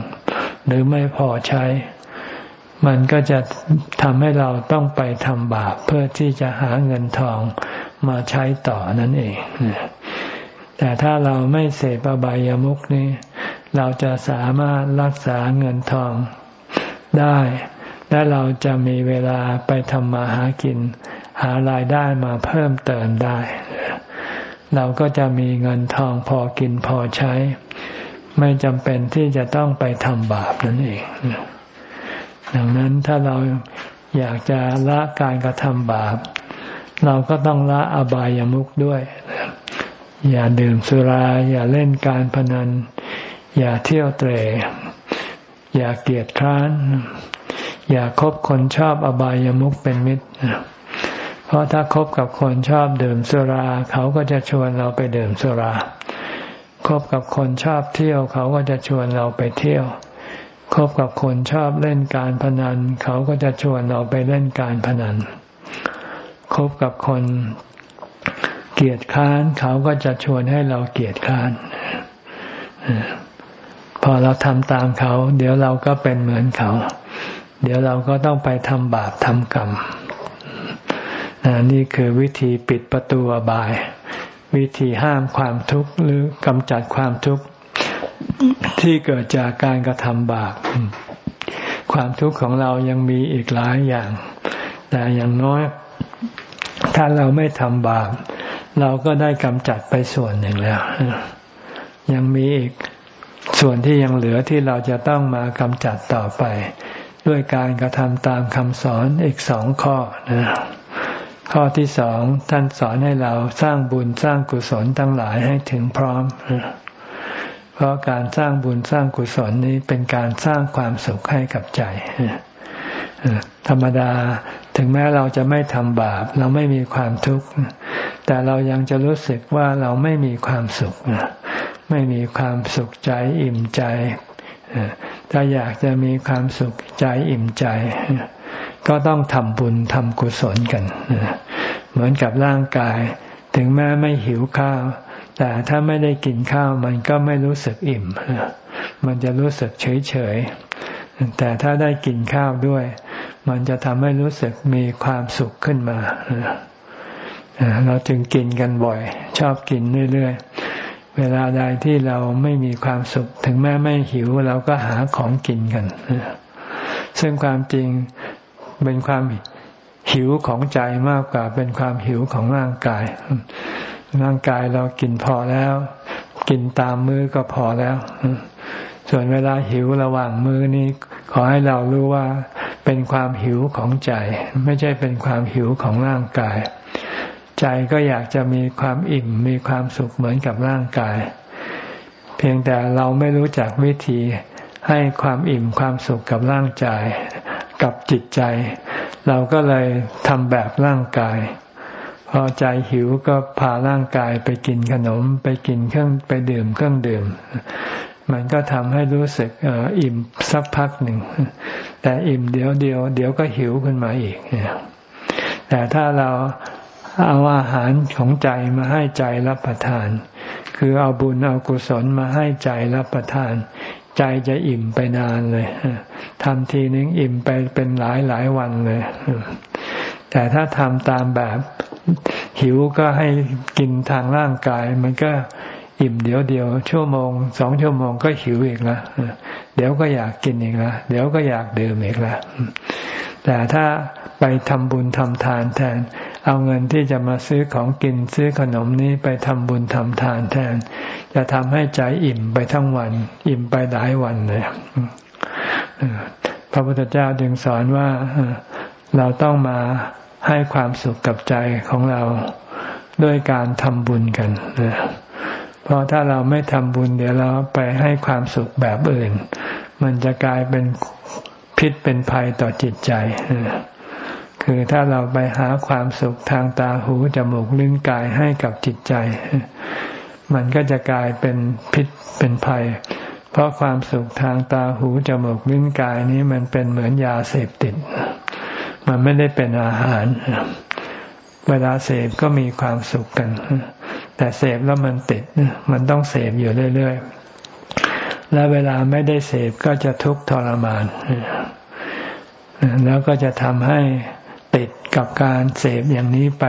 หรือไม่พอใช้ มันก็จะทำให้เราต้องไปทำบาปเพื่อที่จะหาเงินทองมาใช้ต่อนั่นเอง แต่ถ้าเราไม่เสพอบายามุขนี้ เราจะสามารถรักษาเงินทองได้ และเราจะมีเวลาไปทำมาหากิน หารายได้มาเพิ่มเติมได้ เราก็จะมีเงินทองพอกินพอใช้ ไม่จำเป็นที่จะต้องไปทำบาปนั่นเอง ดังนั้นถ้าเราอยากจะละการกระทำบาป เราก็ต้องละอบายามุขด้วย อย่าดื่มสุรา อย่าเล่นการพนัน อย่าเที่ยวเตะอย่าเกียดคร้าน อย่าคบคนชอบอบายามุขเป็นมิตรเพราะถ้าคบกับคนชอบดื่มสุรา เขาก็จะชวนเราไปดื่มสุรา คบกับคนชอบเที่ยว เขาก็จะชวนเราไปเที่ยว คบกับคนชอบเล่นการพนัน เขาก็จะชวนเราไปเล่นการพนัน คบกับคนเกียดค้าน เขาก็จะชวนให้เราเกียดค้าน พอเราทำตามเขา เดี๋ยวเราก็เป็นเหมือนเขา เดี๋ยวเราก็ต้องไปทำบาปทำกรรมนี่คือวิธีปิดประตูอบาย วิธีห้ามความทุกข์หรือกำจัดความทุกข์ ที่เกิดจากการกระทำบาปความทุกข์ของเรายังมีอีกหลายอย่าง แต่อย่างน้อย ถ้าเราไม่ทำบาปเราก็ได้กำจัดไปส่วนหนึ่งแล้ว ยังมีอีกส่วนที่ยังเหลือที่เราจะต้องมากำจัดต่อไป ด้วยการกระทำตามคำสอนอีกสองข้อนะข้อที่สองท่านสอนให้เราสร้างบุญสร้างกุศลทั้งหลายให้ถึงพร้อม เพราะการสร้างบุญสร้างกุศลนี้เป็นการสร้างความสุขให้กับใจธรรมดาถึงแม้เราจะไม่ทำบาป เราไม่มีความทุกข์ แต่เรายังจะรู้สึกว่าเราไม่มีความสุขไม่มีความสุขใจอิ่มใจถ้าอยากจะมีความสุขใจอิ่มใจ ก็ต้องทำบุญทำกุศลกัน เหมือนกับร่างกาย ถึงแม้ไม่หิวข้าว แต่ถ้าไม่ได้กินข้าวมันก็ไม่รู้สึกอิ่ม มันจะรู้สึกเฉยเฉยแต่ถ้าได้กินข้าวด้วย มันจะทำให้รู้สึกมีความสุขขึ้นมาเราจึงกินกันบ่อย ชอบกินเรื่อยๆ เวลาใดที่เราไม่มีความสุข ถึงแม้ไม่หิวเราก็หาของกินกัน ซึ่งความจริงเป็นความหิวของใจมากกว่าเป็นความหิวของร่างกาย ร่างกายเรากินพอแล้ว กินตามมื้อก็พอแล้ว ส่วนเวลาหิวระหว่างมื้อนี้ ขอให้เรารู้ว่าเป็นความหิวของใจ ไม่ใช่เป็นความหิวของร่างกาย ใจก็อยากจะมีความอิ่มมีความสุขเหมือนกับร่างกาย เพียงแต่เราไม่รู้จักวิธีให้ความอิ่มความสุขกับร่างกายกับจิตใจ เราก็เลยทำแบบร่างกาย พอใจหิวก็พาร่างกายไปกินขนม ไปกินเครื่องไปดื่มเครื่องดื่ม มันก็ทำให้รู้สึกอิ่มสักพักหนึ่ง แต่อิ่มเดี๋ยวเดียว เดี๋ยวก็หิวขึ้นมาอีกแต่ถ้าเราเอาอาหารของใจมาให้ใจรับประทาน คือเอาบุญเอากุศลมาให้ใจรับประทาน ใจจะอิ่มไปนานเลยทำทีนึงอิ่มไปเป็นหลายหลายวันเลยแต่ถ้าทำตามแบบ หิวก็ให้กินทางร่างกาย มันก็อิ่มเดี๋ยวเดียวชั่วโมงสองชั่วโมงก็หิวอีกล้วเดี๋ยวก็อยากกินอีกล้วเดี๋ยวก็อยากดื่มอีกล้วแต่ถ้าไปทำบุญทำทานแทน เอาเงินที่จะมาซื้อของกินซื้อขนมนี้ไปทำบุญทำทานแทน จะทำให้ใจอิ่มไปทั้งวัน อิ่มไปหลายวันเลยพระพุทธเจ้าจึงสอนว่าเราต้องมา ให้ความสุขกับใจของเราด้วยการทำบุญกันเพราะถ้าเราไม่ทำบุญ เดี๋ยวเราไปให้ความสุขแบบอื่น มันจะกลายเป็นพิษเป็นภัยต่อจิตใจคือถ้าเราไปหาความสุขทางตาหูจมูกลิ้นกายให้กับจิตใจ มันก็จะกลายเป็นพิษเป็นภัย เพราะความสุขทางตาหูจมูกลิ้นกายนี้มันเป็นเหมือนยาเสพติด มันไม่ได้เป็นอาหาร เวลาเสพก็มีความสุขกัน แต่เสพแล้วมันติด มันต้องเสพอยู่เรื่อยๆ และเวลาไม่ได้เสพก็จะทุกข์ทรมาน แล้วก็จะทำให้ติดกับการเสพอย่างนี้ไป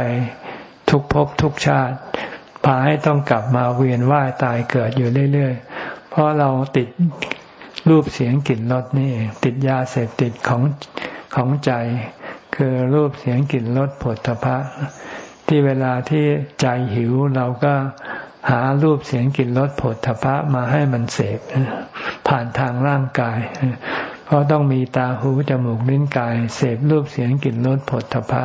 ทุกภพทุกชาติ พาให้ต้องกลับมาเวียนว่ายตายเกิดอยู่เรื่อยๆ เพราะเราติดรูปเสียงกลิ่นรสนี่ติดยาเสพติดของของใจ คือรูปเสียงกลิ่นรสผลทพะ ที่เวลาที่ใจหิวเราก็หารูปเสียงกลิ่นรสผลทพะมาให้มันเสพผ่านทางร่างกาย เพราะต้องมีตาหูจมูกลิ้นกาย เสพรูปเสียงกลิ่นรสผลทพะ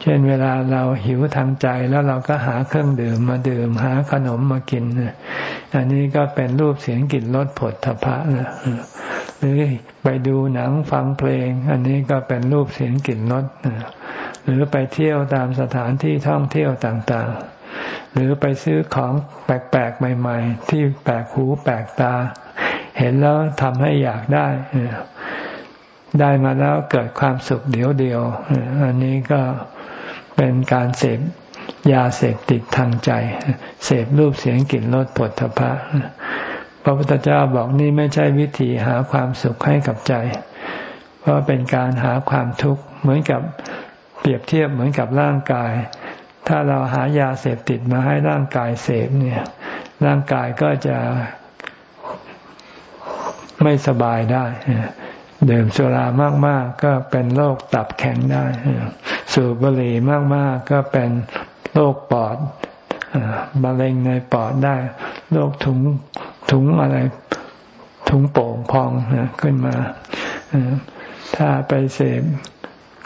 เช่นเวลาเราหิวทางใจแล้วเราก็หาเครื่องดื่มมาดื่ม หาขนมมากินอันนี้ก็เป็นรูปเสียงกลิ่นรสผลทพะนะหรือไปดูหนังฟังเพลง อันนี้ก็เป็นรูปเสียงกลิ่นรสหรือไปเที่ยวตามสถานที่ท่องเที่ยวต่างๆ หรือไปซื้อของแปลกๆใหม่ ๆ ที่แปลกหูแปลกตา เห็นแล้วทำให้อยากได้ได้มาแล้วเกิดความสุขเดียวเดียวอันนี้ก็เเป็นการเสพยาเสพติดทางใจ เสพรูปเสียงกลิ่นรสผลทพะพระพุทธเจ้าบอกนี่ไม่ใช่วิธีหาความสุขให้กับใจ เพราะเป็นการหาความทุกข์เหมือนกับเปรียบเทียบเหมือนกับร่างกาย ถ้าเราหายาเสพติดมาให้ร่างกายเสพเนี่ย ร่างกายก็จะไม่สบายได้ ดื่มสุรามากๆก็เป็นโรคตับแข็งได้ สูบบุหรี่มากๆก็เป็นโรคปอดมะเร็งในปอดได้โรคถุงถุงอะไร ถุงโป่งพองขึ้นมา ถ้าไปเสพ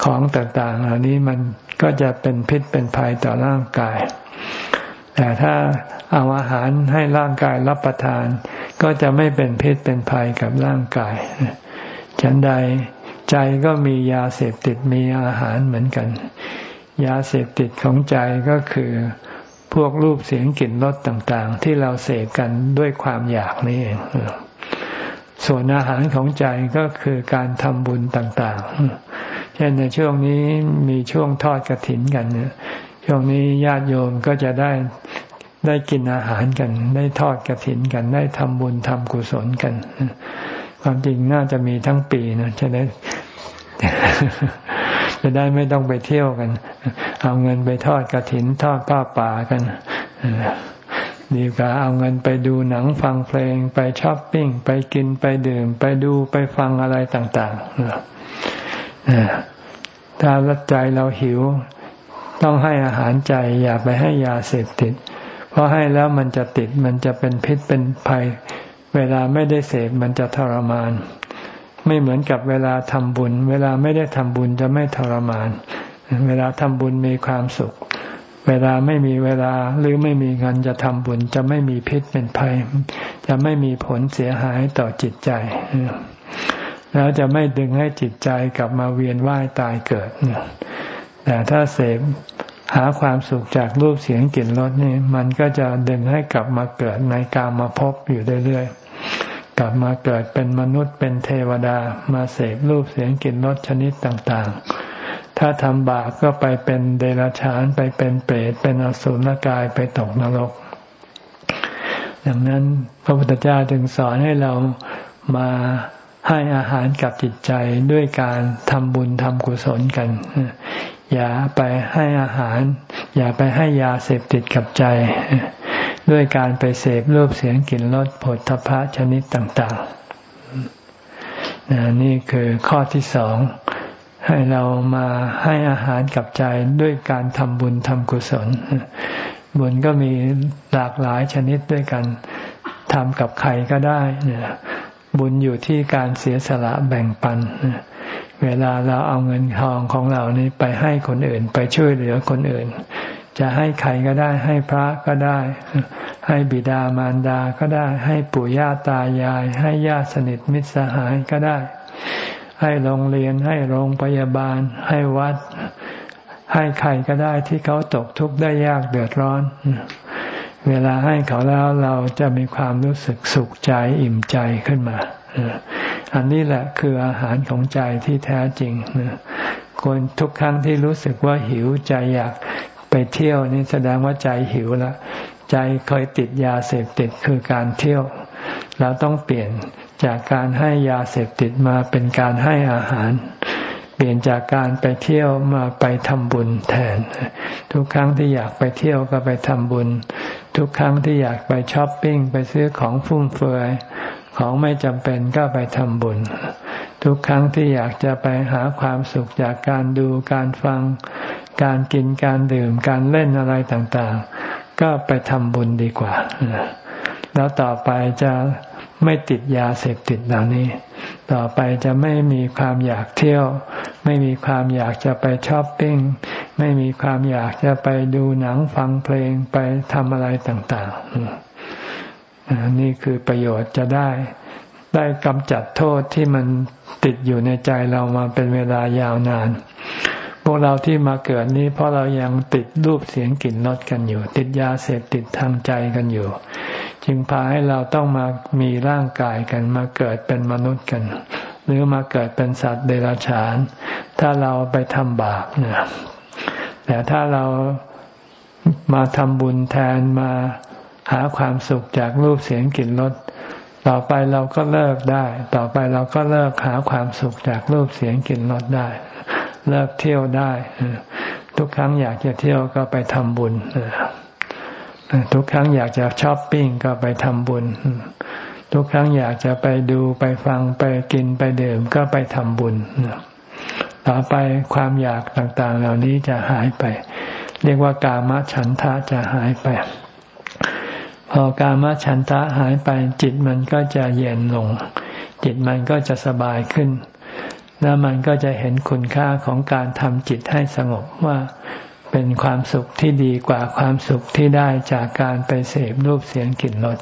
ของต่างๆ เหล่านี้มันก็จะเป็นพิษเป็นภัยต่อร่างกาย แต่ถ้าเอาอาหารให้ร่างกายรับประทาน ก็จะไม่เป็นพิษเป็นภัยกับร่างกาย ฉันใดใจก็มียาเสพติดมีอาหารเหมือนกัน ยาเสพติดของใจก็คือพวกรูปเสียงกลิ่นรสต่างๆ ที่เราเสพกันด้วยความอยากนี่เองส่วนอาหารของใจก็คือการทำบุญต่างๆ เช่นในช่วงนี้มีช่วงทอดกระถินกันเนี่ยช่วงนี้ญาติโยมก็จะได้ได้กินอาหารกัน ได้ทอดกระถินกัน ได้ทำบุญทำกุศลกัน ความจริงน่าจะมีทั้งปีนะจะได้จะได้ไม่ต้องไปเที่ยวกัน เอาเงินไปทอดกระถินทอดป้าป่ากันดีกว่าเอาเงินไปดูหนังฟังเพลงไปช้อปปิ้ง ไปกินไปดื่ม ไปดูไปฟังอะไรต่างๆถ้าใจเราหิว ต้องให้อาหารใจ อย่าไปให้ยาเสพติด เพราะให้แล้วมันจะติดมันจะเป็นพิษเป็นภัย เวลาไม่ได้เสพมันจะทรมาน ไม่เหมือนกับเวลาทำบุญ เวลาไม่ได้ทำบุญจะไม่ทรมาน เวลาทำบุญมีความสุข เวลาไม่มีเวลาหรือไม่มีเงินจะทำบุญจะไม่มีพิษเป็นภัย จะไม่มีผลเสียหายต่อจิตใจ แล้วจะไม่ดึงให้จิตใจกลับมาเวียนว่ายตายเกิดแต่ถ้าเสพหาความสุขจากรูปเสียงกลิ่นรสนี่มันก็จะดึงให้กลับมาเกิดในกามาพบอยู่เรื่อยๆ กลับมาเกิดเป็นมนุษย์เป็นเทวดามาเสพรูปเสียงกลิ่นรสชนิดต่างๆ ถ้าทำบาปก็ไปเป็นเดรัจฉานไปเป็นเปรตเป็นอสุรกายไปตกนรก ดังนั้นพระพุทธเจ้าจึงสอนให้เรามาให้อาหารกับจิตใจด้วยการทำบุญทำกุศลกัน อย่าไปให้อาหาร อย่าไปให้ยาเสพติดกับใจ ด้วยการไปเสพรูปเสียงกลิ่นรสผลทพะชนิดต่างๆนี่คือข้อที่สองให้เรามาให้อาหารกับใจด้วยการทำบุญทำกุศล บุญก็มีหลากหลายชนิดด้วยกันทำกับใครก็ได้บุญอยู่ที่การเสียสละแบ่งปัน เวลาเราเอาเงินทองของเรานี้ไปให้คนอื่นไปช่วยเหลือคนอื่น จะให้ใครก็ได้ให้พระก็ได้ ให้บิดามารดาก็ได้ ให้ปู่ย่าตายาย ให้ญาติสนิทมิตรสหายก็ได้ ให้โรงเรียนให้โรงพยาบาล ให้วัด ให้ใครก็ได้ที่เขาตกทุกข์ได้ยากเดือดร้อน เวลาให้เขาแล้วเราจะมีความรู้สึกสุขใจอิ่มใจขึ้นมา อันนี้แหละคืออาหารของใจที่แท้จริงคนทุกครั้งที่รู้สึกว่าหิวใจอยากไปเที่ยวนี่แสดงว่าใจหิวแล้วใจเคยติดยาเสพติดคือการเที่ยว เราต้องเปลี่ยนจากการให้ยาเสพติดมาเป็นการให้อาหาร เปลี่ยนจากการไปเที่ยวมาไปทำบุญแทน ทุกครั้งที่อยากไปเที่ยวก็ไปทำบุญ ทุกครั้งที่อยากไปช้อปปิ้งไปซื้อของฟุ่มเฟือย ของไม่จำเป็นก็ไปทำบุญ ทุกครั้งที่อยากจะไปหาความสุขจากการดูการฟัง การกินการดื่มการเล่นอะไรต่างๆ ก็ไปทำบุญดีกว่า แล้วต่อไปจะไม่ติดยาเสพติดเหล่านี้ ต่อไปจะไม่มีความอยากเที่ยว ไม่มีความอยากจะไปช้อปปิ้ง ไม่มีความอยากจะไปดูหนังฟังเพลงไปทำอะไรต่างๆ นี่คือประโยชน์จะได้ ได้กำจัดโทษที่มันติดอยู่ในใจเรามาเป็นเวลายาวนาน พวกเราที่มาเกิดนี้เพราะเรายังติดรูปเสียงกลิ่นรสกันอยู่ ติดยาเสพติดทางใจกันอยู่ จึงพาให้เราต้องมามีร่างกายกันมาเกิดเป็นมนุษย์กัน หรือมาเกิดเป็นสัตว์เดรัจฉาน ถ้าเราไปทำบาปเนี่ยแต่ถ้าเรามาทำบุญแทนมา หาความสุขจากรูปเสียงกลิ่นรสต่อไปเราก็เลิกได้ ต่อไปเราก็เลิกหาความสุขจากรูปเสียงกลิ่นรสได้ เลิกเที่ยวได้ ทุกครั้งอยากจะเที่ยวก็ไปทำบุญทุกครั้งอยากจะช้อปปิ้งก็ไปทำบุญ ทุกครั้งอยากจะไปดูไปฟังไปกินไปดื่มก็ไปทำบุญ ต่อไปความอยากต่างๆ เหล่านี้จะหายไป เรียกว่ากามฉันทะจะหายไป พอกามฉันทะหายไปจิตมันก็จะเย็นลง จิตมันก็จะสบายขึ้น แล้วมันก็จะเห็นคุณค่าของการทำจิตให้สงบว่าเป็นความสุขที่ดีกว่าความสุขที่ได้จากการไปเสพรูปเสียงกลิ่นรส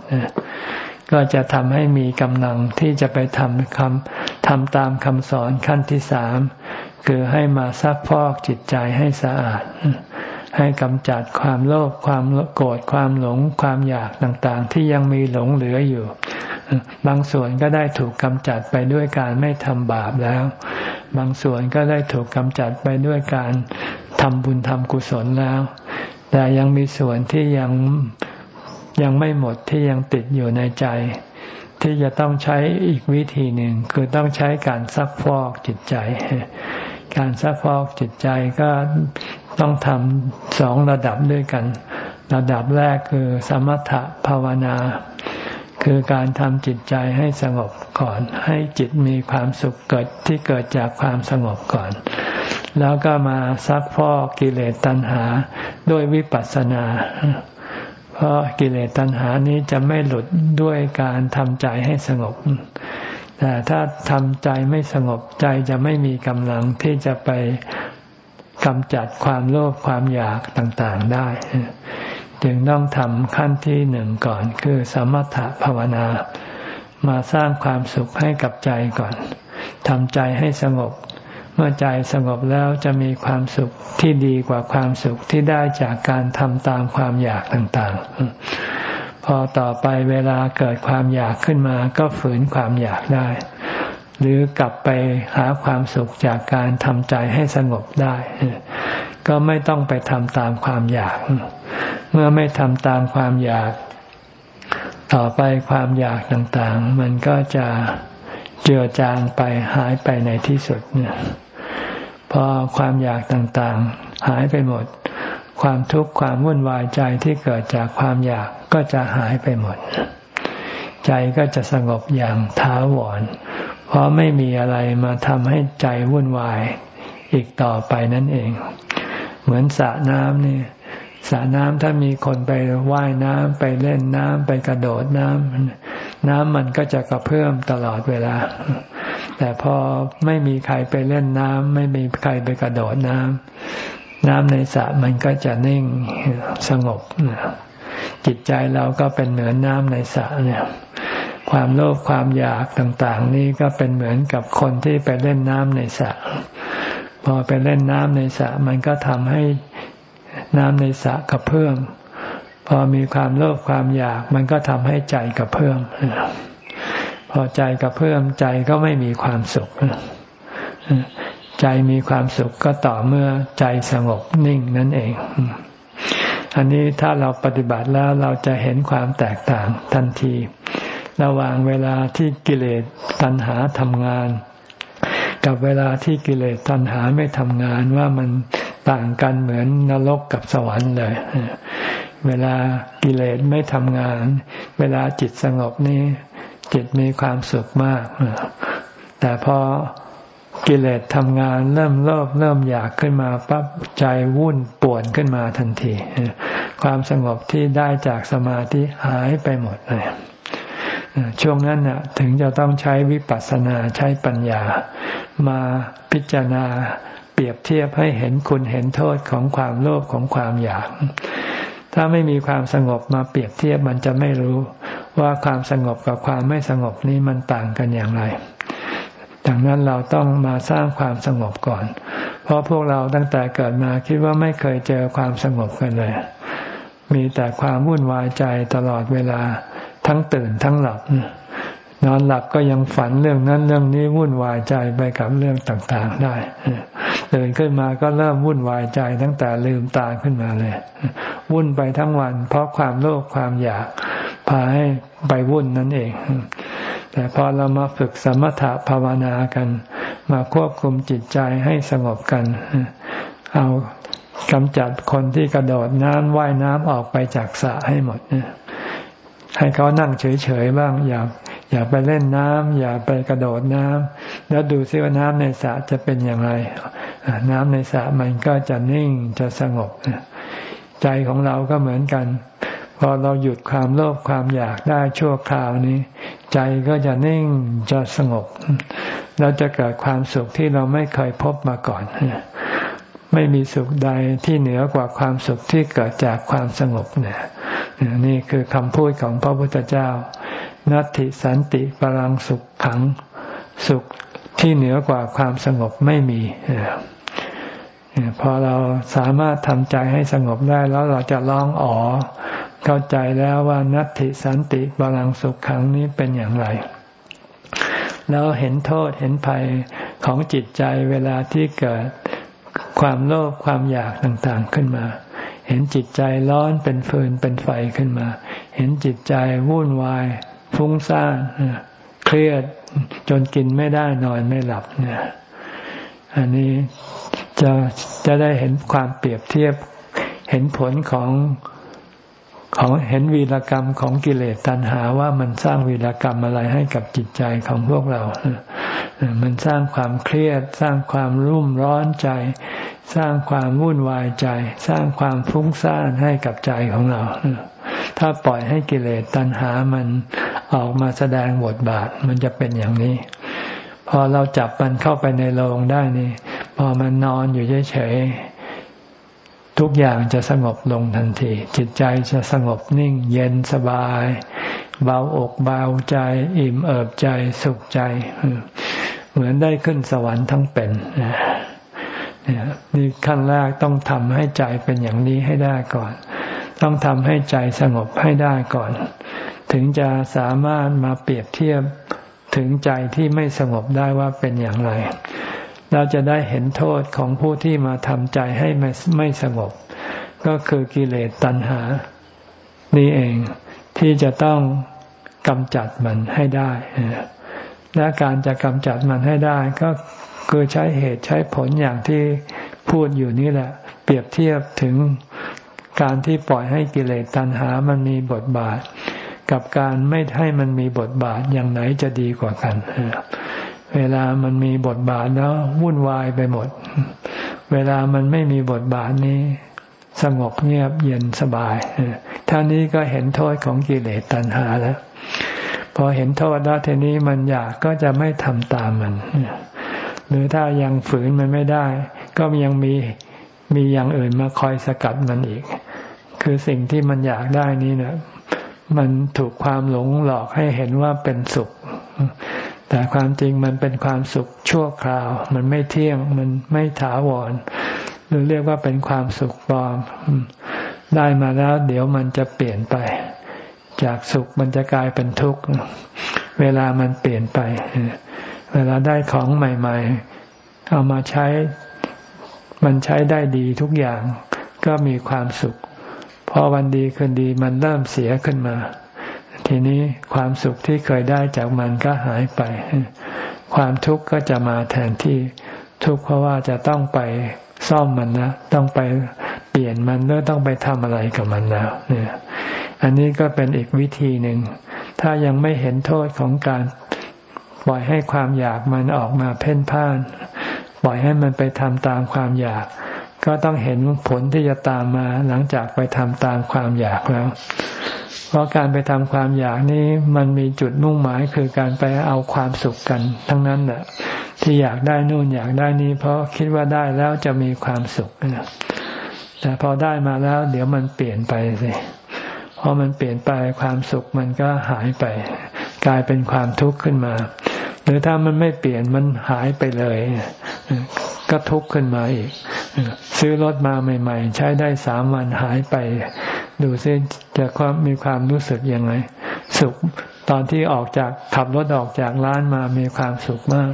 ก็จะทำให้มีกำลังที่จะไปทำคำทำตามคำสอนขั้นที่สามคือให้มาซักพอกจิตใจให้สะอาด ให้กำจัดความโลภความโกรธความหลงความอยากต่างๆ ที่ยังมีหลงเหลืออยู่ บางส่วนก็ได้ถูกกำจัดไปด้วยการไม่ทำบาปแล้ว บางส่วนก็ได้ถูกกำจัดไปด้วยการทำบุญทำกุศลแล้ว แต่ยังมีส่วนที่ยังยังไม่หมดที่ยังติดอยู่ในใจ ที่จะต้องใช้อีกวิธีหนึ่งคือต้องใช้การซักฟอกจิตใจ การซักฟอกจิตใจก็ ต้องทำสองระดับด้วยกัน ระดับแรกคือสมถะภาวนา คือการทำจิตใจให้สงบก่อน ให้จิตมีความสุขเกิดที่เกิดจากความสงบก่อน แล้วก็มาซักฟอกกิเลสตัณหาด้วยวิปัสสนา เพราะกิเลสตัณหานี้จะไม่หลุดด้วยการทำใจให้สงบแต่ถ้าทำใจไม่สงบใจจะไม่มีกำลังที่จะไป กำจัดความโลภความอยากต่างๆได้ จึงต้องทำขั้นที่หนึ่งก่อน คือสมถะภาวนา มาสร้างความสุขให้กับใจก่อนทำใจให้สงบ เมื่อใจสงบแล้วจะมีความสุขที่ดีกว่าความสุขที่ได้จากการทำตามความอยากต่างๆ พอต่อไปเวลาเกิดความอยากขึ้นมาก็ฝืนความอยากได้ หรือกลับไปหาความสุขจากการทำใจให้สงบได้ ก็ไม่ต้องไปทำตามความอยาก เมื่อไม่ทำตามความอยาก ต่อไปความอยากต่างๆ มันก็จะเจือจางไปหายไปในที่สุดเนี่ยพอความอยากต่างๆ หายไปหมด ความทุกข์ความวุ่นวายใจที่เกิดจากความอยากก็จะหายไปหมด ใจก็จะสงบอย่างท้าวร เพราะไม่มีอะไรมาทำให้ใจวุ่นวายอีกต่อไปนั่นเอง เหมือนสระน้ำเนี่ยสระน้ำถ้ามีคนไปว่ายน้ำไปเล่นน้ำไปกระโดดน้ำน้ำมันก็จะกระเพื่อมตลอดเวลา แต่พอไม่มีใครไปเล่นน้ำไม่มีใครไปกระโดดน้ำน้ำในสระมันก็จะนิ่งสงบจิตใจเราก็เป็นเหมือนน้ำในสระเนี่ย ความโลภความอยากต่างๆ นี่ก็เป็นเหมือนกับคนที่ไปเล่นน้ำในสระพอไปเล่นน้ำในสระมันก็ทำให้น้ำในสระกระเพื่อมพอมีความโลภความอยาก มันก็ทำให้ใจกระเพื่อมพอใจกระเพื่อมใจก็ไม่มีความสุขใจมีความสุขก็ต่อเมื่อใจสงบนิ่งนั่นเอง อันนี้ถ้าเราปฏิบัติแล้วเราจะเห็นความแตกต่างทันที ระหว่างเวลาที่กิเลสตัณหาทำงาน กับเวลาที่กิเลสตัณหาไม่ทำงานว่ามันต่างกันเหมือนนรกกับสวรรค์เลย เวลากิเลสไม่ทำงาน เวลาจิตสงบนี้จิตมีความสุขมาก แต่พอกิเลสทำงานเริ่มโลภเริ่มอยากขึ้นมาปั๊บใจวุ่นป่วนขึ้นมาทันที ความสงบที่ได้จากสมาธิหายไปหมดเลย ช่วงนั้นน่ะถึงจะต้องใช้วิปัสสนาใช้ปัญญา มาพิจารณาเปรียบเทียบให้เห็นคุณเห็นโทษของความโลภของความอยาก ถ้าไม่มีความสงบมาเปรียบเทียบมันจะไม่รู้ว่าความสงบกับความไม่สงบนี้มันต่างกันอย่างไร ดังนั้นเราต้องมาสร้างความสงบก่อน เพราะพวกเราตั้งแต่เกิดมาคิดว่าไม่เคยเจอความสงบกันเลย มีแต่ความวุ่นวายใจตลอดเวลา ทั้งตื่นทั้งหลับ นอนหลับก็ยังฝันเรื่องนั้นเรื่องนี้วุ่นวายใจไปกับเรื่องต่างๆได้ตื่นขึ้นมาก็เริ่มวุ่นวายใจตั้งแต่ลืมตาขึ้นมาเลย วุ่นไปทั้งวัน เพราะความโลภความอยากพาให้ไปวุ่นนั่นเอง แต่พอเรามาฝึกสมถะภาวนากัน มาควบคุมจิตใจให้สงบกัน เอากำจัดคนที่กระโดดน้ำว่ายน้ำออกไปจากสระให้หมด ให้เขานั่งเฉยๆบ้าง อย่าอย่าไปเล่นน้ำอย่าไปกระโดดน้ำแล้วดูซิว่าน้ำในสระจะเป็นอย่างไร น้ำในสระมันก็จะนิ่งจะสงบใจของเราก็เหมือนกัน พอเราหยุดความโลภความอยากได้ชั่วคราวนี้ ใจก็จะนิ่งจะสงบพเราจะเกิดความสุขที่เราไม่เคยพบมาก่อน ไม่มีสุขใดที่เหนือกว่าความสุขที่เกิดจากความสงบเนี่ย นี่คือคำพูดของพระพุทธเจ้า นัตติสันติปรังสุขขัง สุขที่เหนือกว่าความสงบไม่มีพอเราสามารถทำใจให้สงบได้แล้วเราจะร้องอ๋อ เข้าใจแล้วว่านัตติสันติบาลังสุขขังนี้เป็นอย่างไร แล้วเห็นโทษเห็นภัยของจิตใจเวลาที่เกิดความโลภความอยากต่างๆขึ้นมา ห็นจิตใจร้อนเป็นฟืนเป็นไฟขึ้นมา เห็นจิตใจวุ่นวาย ฟุ้งซ่านเครียดจนกินไม่ได้นอนไม่หลับเนี่ยอันนี้จะจะได้เห็นความเปรียบเทียบเห็นผลของ ของเห็นวีรกรรมของกิเลสตัณหาว่ามันสร้างวีรกรรมอะไรให้กับจิตใจของพวกเรา มันสร้างความเครียด สร้างความรุ่มร้อนใจ สร้างความวุ่นวายใจ สร้างความฟุ้งซ่านให้กับใจของเรา ถ้าปล่อยให้กิเลสตัณหามันออกมาแสดงบทบาทมันจะเป็นอย่างนี้ พอเราจับมันเข้าไปในโรงได้นี่ พอมันนอนอยู่เฉย ทุกอย่างจะสงบลงทันที จิตใจจะสงบนิ่งเย็นสบาย เบาอกเบาใจ อิ่มเอิบใจสุขใจ เหมือนได้ขึ้นสวรรค์ทั้งเป็นนี่ขั้นแรกต้องทำให้ใจเป็นอย่างนี้ให้ได้ก่อน ต้องทำให้ใจสงบให้ได้ก่อน ถึงจะสามารถมาเปรียบเทียบถึงใจที่ไม่สงบได้ว่าเป็นอย่างไร เราจะได้เห็นโทษของผู้ที่มาทำใจให้ไม่ไมสงบ ก็คือกิเลสตัณหา นี่เองที่จะต้องกำจัดมันให้ได้และการจะกำจัดมันให้ได้ ก็คือใช้เหตุใช้ผลอย่างที่พูดอยู่นี่แหละ เปรียบเทียบถึงการที่ปล่อยให้กิเลสตัณหามันมีบทบาท กับการไม่ให้มันมีบทบาทอย่างไหนจะดีกว่ากัน เวลามันมีบทบาทแล้ววุ่นวายไปหมด เวลามันไม่มีบทบาทนี้ สงบเงียบเย็นสบายท่านี้ก็เห็นโทษของกิเลสตัณหาแล้ว พอเห็นโทษแล้วทีนี้มันอยากก็จะไม่ทำตามมัน หรือถ้ายังฝืนมันไม่ได้ ก็ยังมีมีอย่างอื่นมาคอยสกัดมันอีก คือสิ่งที่มันอยากได้นี้เนะมันถูกความหลงหลอกให้เห็นว่าเป็นสุข แต่ความจริงมันเป็นความสุขชั่วคราว มันไม่เที่ยง มันไม่ถาวร หรือเรียกว่าเป็นความสุขปลอม ได้มาแล้ว เดี๋ยวมันจะเปลี่ยนไป จากสุขมันจะกลายเป็นทุกข์ เวลามันเปลี่ยนไป เวลาได้ของใหม่ ๆ เอามาใช้ มันใช้ได้ดีทุกอย่าง ก็มีความสุข พอวันดีคืนดีมันเริ่มเสียขึ้นมา ทีนี้ความสุขที่เคยได้จากมันก็หายไป ความทุกข์ก็จะมาแทนที่ ทุกข์เพราะว่าจะต้องไปซ่อมมันนะ ต้องไปเปลี่ยนมันหรือต้องไปทำอะไรกับมันแล้วเนี่ย อันนี้ก็เป็นอีกวิธีหนึ่ง ถ้ายังไม่เห็นโทษของการปล่อยให้ความอยากมันออกมาเพ่นพ่าน ปล่อยให้มันไปทำตามความอยาก ก็ต้องเห็นผลที่จะตามมาหลังจากไปทำตามความอยากแล้ว เพราะการไปทำความอยากนี้มันมีจุดมุ่งหมายคือการไปเอาความสุขกัน ทั้งนั้นแหละที่อยากได้นู่นอยากได้นี้เพราะคิดว่าได้แล้วจะมีความสุขแต่พอได้มาแล้ว เดี๋ยวมันเปลี่ยนไปสิพอมันเปลี่ยนไปความสุขมันก็หายไป กลายเป็นความทุกข์ขึ้นมา หรือถ้ามันไม่เปลี่ยนมันหายไปเลย ก็ทุกข์ขึ้นมาอีก ซื้อรถมาใหม่ ๆ ใช้ได้สามวันหายไป ดูซิจะความมีความรู้สึกยังไง สุขตอนที่ออกจากขับรถออกจากร้านมามีความสุขมาก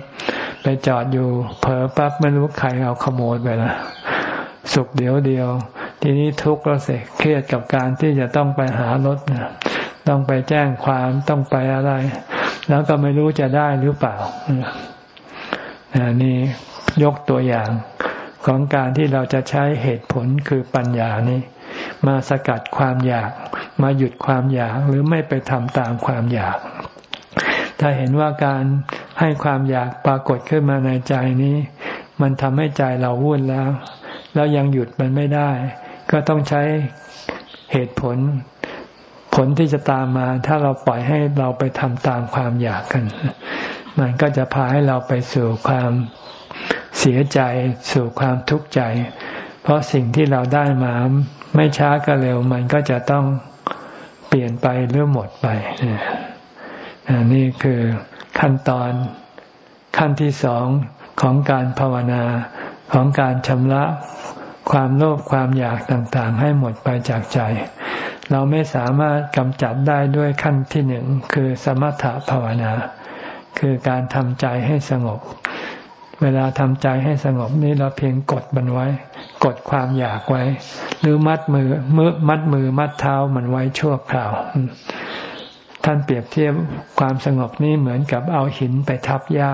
ไปจอดอยู่เผลอปั๊บไม่รู้ใครเอาขโมยไปละสุขเดียวเดียว ทีนี้ทุกข์ก็เสียเครียดกับการที่จะต้องไปหารถต้องไปแจ้งความต้องไปอะไร แล้วก็ไม่รู้จะได้หรือเปล่านี่ยกตัวอย่างของการที่เราจะใช้เหตุผลคือปัญญานี้ มาสกัดความอยาก มาหยุดความอยากหรือไม่ไปทำตามความอยาก ถ้าเห็นว่าการให้ความอยากปรากฏขึ้นมาในใจนี้ มันทำให้ใจเราวุ่นแล้ว แล้วยังหยุดมันไม่ได้ ก็ต้องใช้เหตุผล ผลที่จะตามมา ถ้าเราปล่อยให้เราไปทำตามความอยากกัน มันก็จะพาให้เราไปสู่ความเสียใจ สู่ความทุกข์ใจ เพราะสิ่งที่เราได้มาไม่ช้าก็เร็ว มันก็จะต้องเปลี่ยนไปหรือหมดไปนี่คือขั้นตอนขั้นที่สองของการภาวนาของการชำระความโลภความอยากต่างๆ ให้หมดไปจากใจ เราไม่สามารถกำจัดได้ด้วยขั้นที่หนึ่งคือสมถะภาวนา คือการทำใจให้สงบ เวลาทำใจให้สงบนี่เราเพียงกดมันไว้ กดความอยากไว้ หรือมัดมือมือมัดมือมัดเท้ามันไว้ชั่วคราว ท่านเปรียบเทียบความสงบนี้เหมือนกับเอาหินไปทับหญ้า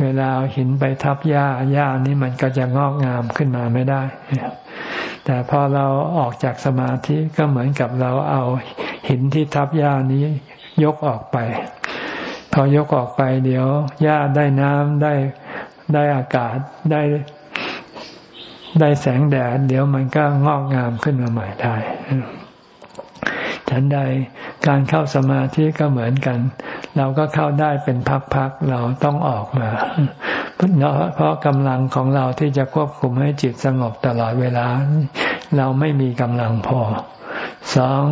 เวลาเอาหินไปทับหญ้าหญ้านี้มันก็จะงอกงามขึ้นมาไม่ได้ แต่พอเราออกจากสมาธิก็เหมือนกับเราเอาหินที่ทับหญ้านี้ยกออกไป พอยกออกไปเดี๋ยวหญ้าได้น้ำได้ได้อากาศได้ ได้แสงแดด เดี๋ยวมันก็งอกงามขึ้นมาใหม่ได้ฉันใดการเข้าสมาธิก็เหมือนกัน เราก็เข้าได้เป็นพักๆเราต้องออกมา เพราะกำลังของเราที่จะควบคุมให้จิตสงบตลอดเวลา เราไม่มีกำลังพอสอง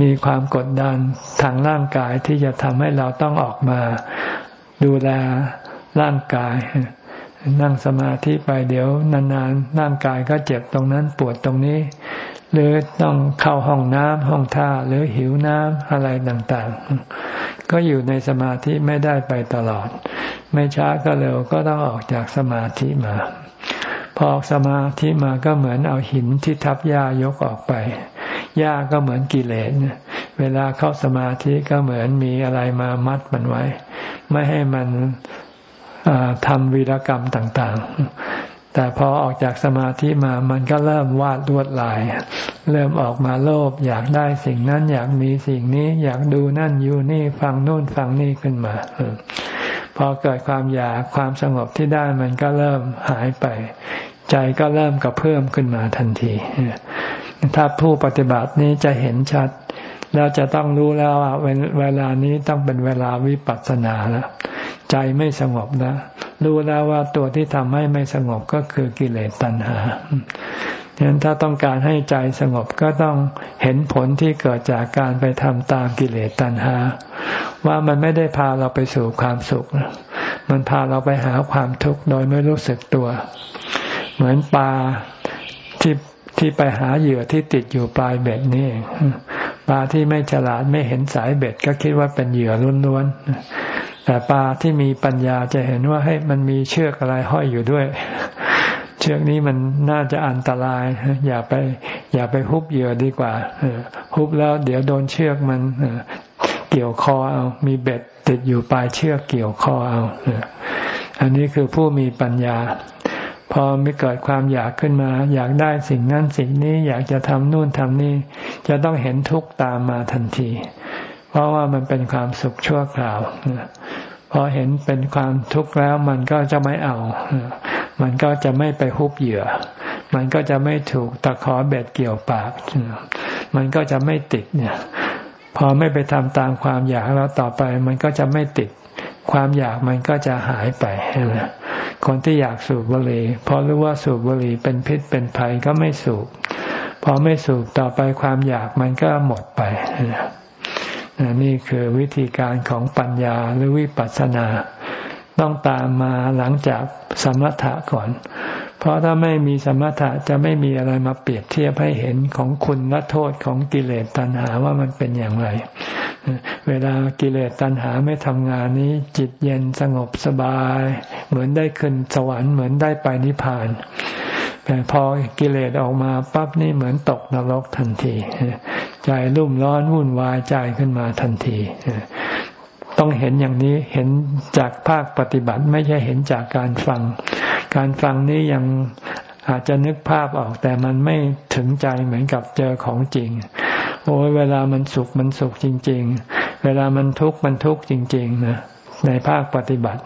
มีความกดดันทางร่างกายที่จะทำให้เราต้องออกมา ดูแลร่างกาย นั่งสมาธิไปเดี๋ยวนานๆร่างกายก็เจ็บตรงนั้นปวดตรงนี้ หรือต้องเข้าห้องน้ำห้องท่าหรือหิวน้ำอะไรต่างๆ ก็อยู่ในสมาธิไม่ได้ไปตลอด ไม่ช้าก็เร็วก็ต้องออกจากสมาธิมา พอออกสมาธิมาก็เหมือนเอาหินที่ทับหญ้ายกออกไปหญ้าก็เหมือนกิเลสเวลาเข้าสมาธิก็เหมือนมีอะไรมามัดมันไว้ ไม่ให้มัน ทำวีรกรรมต่างๆ แต่พอออกจากสมาธิมามันก็เริ่มวาดลวดลาย เริ่มออกมาโลภอยากได้สิ่งนั้นอยากมีสิ่งนี้อยากดูนั่นอยู่นี่ฟังโน่นฟังนี่ขึ้นมาพอเกิดความอยากความสงบที่ได้มันก็เริ่มหายไป ใจก็เริ่มกระเพิ่มขึ้นมาทันที ถ้าผู้ปฏิบัตินี้จะเห็นชัด แล้วจะต้องรู้แล้วว่าเวลานี้ต้องเป็นเวลาวิปัสสนาแล้ว ใจไม่สงบนะรู้แล้วว่าตัวที่ทำให้ไม่สงบก็คือกิเลสตัณหาฉะนั้นถ้าต้องการให้ใจสงบก็ต้องเห็นผลที่เกิดจากการไปทำตามกิเลสตัณหา ว่ามันไม่ได้พาเราไปสู่ความสุข มันพาเราไปหาความทุกข์โดยไม่รู้สึกตัว เหมือนปลาที่ที่ไปหาเหยื่อที่ติดอยู่ปลายเบ็ดนี่ปลาที่ไม่ฉลาดไม่เห็นสายเบ็ดก็คิดว่าเป็นเหยื่อล้วน แต่ปลาที่มีปัญญาจะเห็นว่าให้มันมีเชือกอะไรห้อยอยู่ด้วย เชือกนี้มันน่าจะอันตราย อย่าไป อย่าไปฮุบเหยื่อดีกว่าฮุบแล้วเดี๋ยวโดนเชือกมันเกี่ยวคอเอา มีเบ็ดติดอยู่ปลายเชือกเกี่ยวคอเอาอันนี้คือผู้มีปัญญา พอไม่เกิดความอยากขึ้นมา อยากได้สิ่งนั้นสิ่งนี้อยากจะทำนู่นทำนี่ จะต้องเห็นทุกข์ตามมาทันที เพราะว่ามันเป็นความสุขชั่วคราวพอเห็นเป็นความทุกข์แล้วมันก็จะไม่เอา มันก็จะไม่ไปฮุบเหยื่อ มันก็จะไม่ถูกตะขอเบ็ดเกี่ยวปาก มันก็จะไม่ติดเนี่ย พอไม่ไปทำตามความอยากแล้วต่อไป มันก็จะไม่ติด ความอยากมันก็จะหายไปคนที่อยากสูบบุหรี่พอรู้ว่าสูบบุหรี่เป็นพิษเป็นภัยก็ไม่สูบ พอไม่สูบต่อไปความอยากมันก็หมดไป นี่คือวิธีการของปัญญาหรือวิปัสสนา ต้องตามมาหลังจากสมถะก่อน เพราะถ้าไม่มีสมถะจะไม่มีอะไรมาเปรียบเทียบให้เห็นของคุณและโทษของกิเลสตัณหาว่ามันเป็นอย่างไร เวลากิเลสตัณหาไม่ทำงานนี้ จิตเย็นสงบสบาย เหมือนได้ขึ้นสวรรค์เหมือนได้ไปนิพพานแต่พอกิเลสออกมาปั๊บนี่เหมือนตกนรกทันที ใจรุ่มร้อนวุ่นวายใจขึ้นมาทันทีต้องเห็นอย่างนี้เห็นจากภาคปฏิบัติไม่ใช่เห็นจากการฟัง การฟังนี้ยังอาจจะนึกภาพออกแต่มันไม่ถึงใจเหมือนกับเจอของจริง โอ้ยเวลามันสุขมันสุขจริง ๆ เวลามันทุกข์มันทุกข์จริง ๆ นะในภาคปฏิบัติ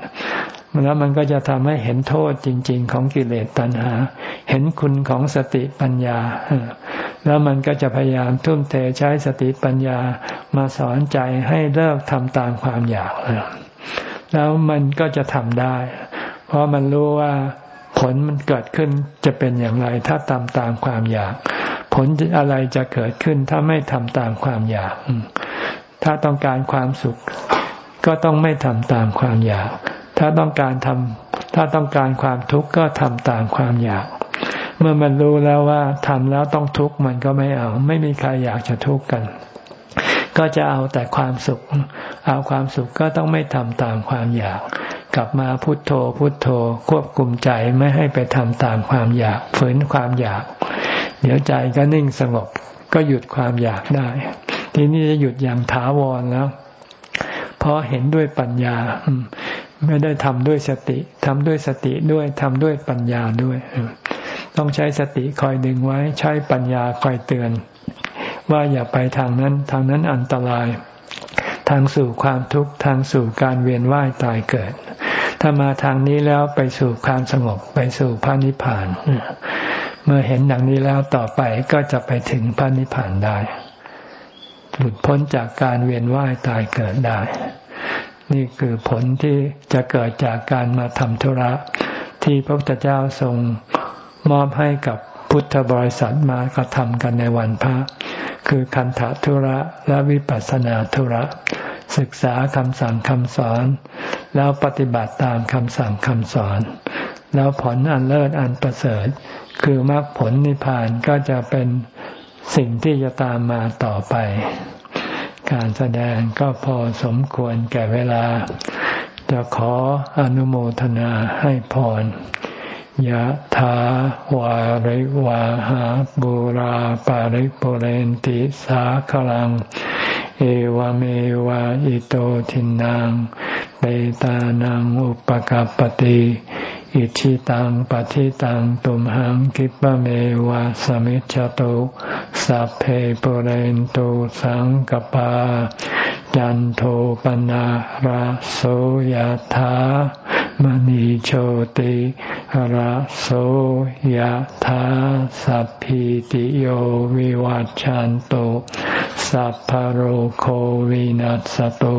แล้วมันก็จะทำให้เห็นโทษจริง ๆ ของกิเลสตัณหา เห็นคุณของสติปัญญา แล้วมันก็จะพยายามทุ่มเทใช้สติปัญญามาสอนใจให้เลิกทำตามความอยากแล้วมันก็จะทำได้ เพราะมันรู้ว่าผลมันเกิดขึ้นจะเป็นอย่างไร ถ้าตามตามความอยาก ผลอะไรจะเกิดขึ้นถ้าไม่ทำตามความอยาก ถ้าต้องการความสุข ก็ต้องไม่ทำตามความอยาก ถ้าต้องการทำถ้าต้องการความทุกข์ก็ทำตามความอยาก เมื่อมันรู้แล้วว่าทำแล้วต้องทุกข์มันก็ไม่เอา ไม่มีใครอยากจะทุกข์กัน ก็จะเอาแต่ความสุข เอาความสุขก็ต้องไม่ทำตามความอยาก กลับมาพุโทโธ พุโทโธ ควบคุมใจไม่ให้ไปทำตามความอยาก ฝืนความอยาก เดี๋ยวใจก็นิ่งสงบก็หยุดความอยากได้ ทีนี้จะหยุดอย่างถาวรแล้ว เพราะเห็นด้วยปัญญา ไม่ได้ทำด้วยสติทำด้วยสติด้วยทำด้วยปัญญาด้วย ต้องใช้สติคอยดึงไว้ ใช้ปัญญาคอยเตือน ว่าอย่าไปทางนั้น ทางนั้นอันตราย ทางสู่ความทุกข์ทางสู่การเวียนว่ายตายเกิด ถ้ามาทางนี้แล้วไปสู่ความสงบไปสู่พระนิพพาน เมื่อเห็นอย่างนี้แล้วต่อไปก็จะไปถึงพระนิพพานได้ หลุดพ้นจากการเวียนว่ายตายเกิดได้ นี่คือผลที่จะเกิดจากการมาทำธุระ ที่พระพุทธเจ้าทรงมอบให้กับพุทธบริษัทมากระทำกันในวันพระ คือคันธทุระและวิปัสสนาธุระ ศึกษาคำสั่งคำสอน แล้วปฏิบัติตามคำสั่งคำสอน แล้วผลอันเลิศอันประเสริฐ คือมรรคผลนิพพานก็จะเป็นสิ่งที่จะตามมาต่อไป การแสดงก็พอสมควรแก่เวลา จะขออนุโมทนาให้พรยะถาวาริวาหาบุราปาริปุเรนติสาคลัง เอวเมวะอิโตทินังเปตานังอุปกัปติ อิชิตังปฏิตังตุมหังคิปะเมวะสมิจจตุสัพเพปเรนตุสังกปา จันโทปนะราโสยธามณีโชติราโสยธาสัพพิติโยวิวัจจันตุสัพพโรโควินัสตุ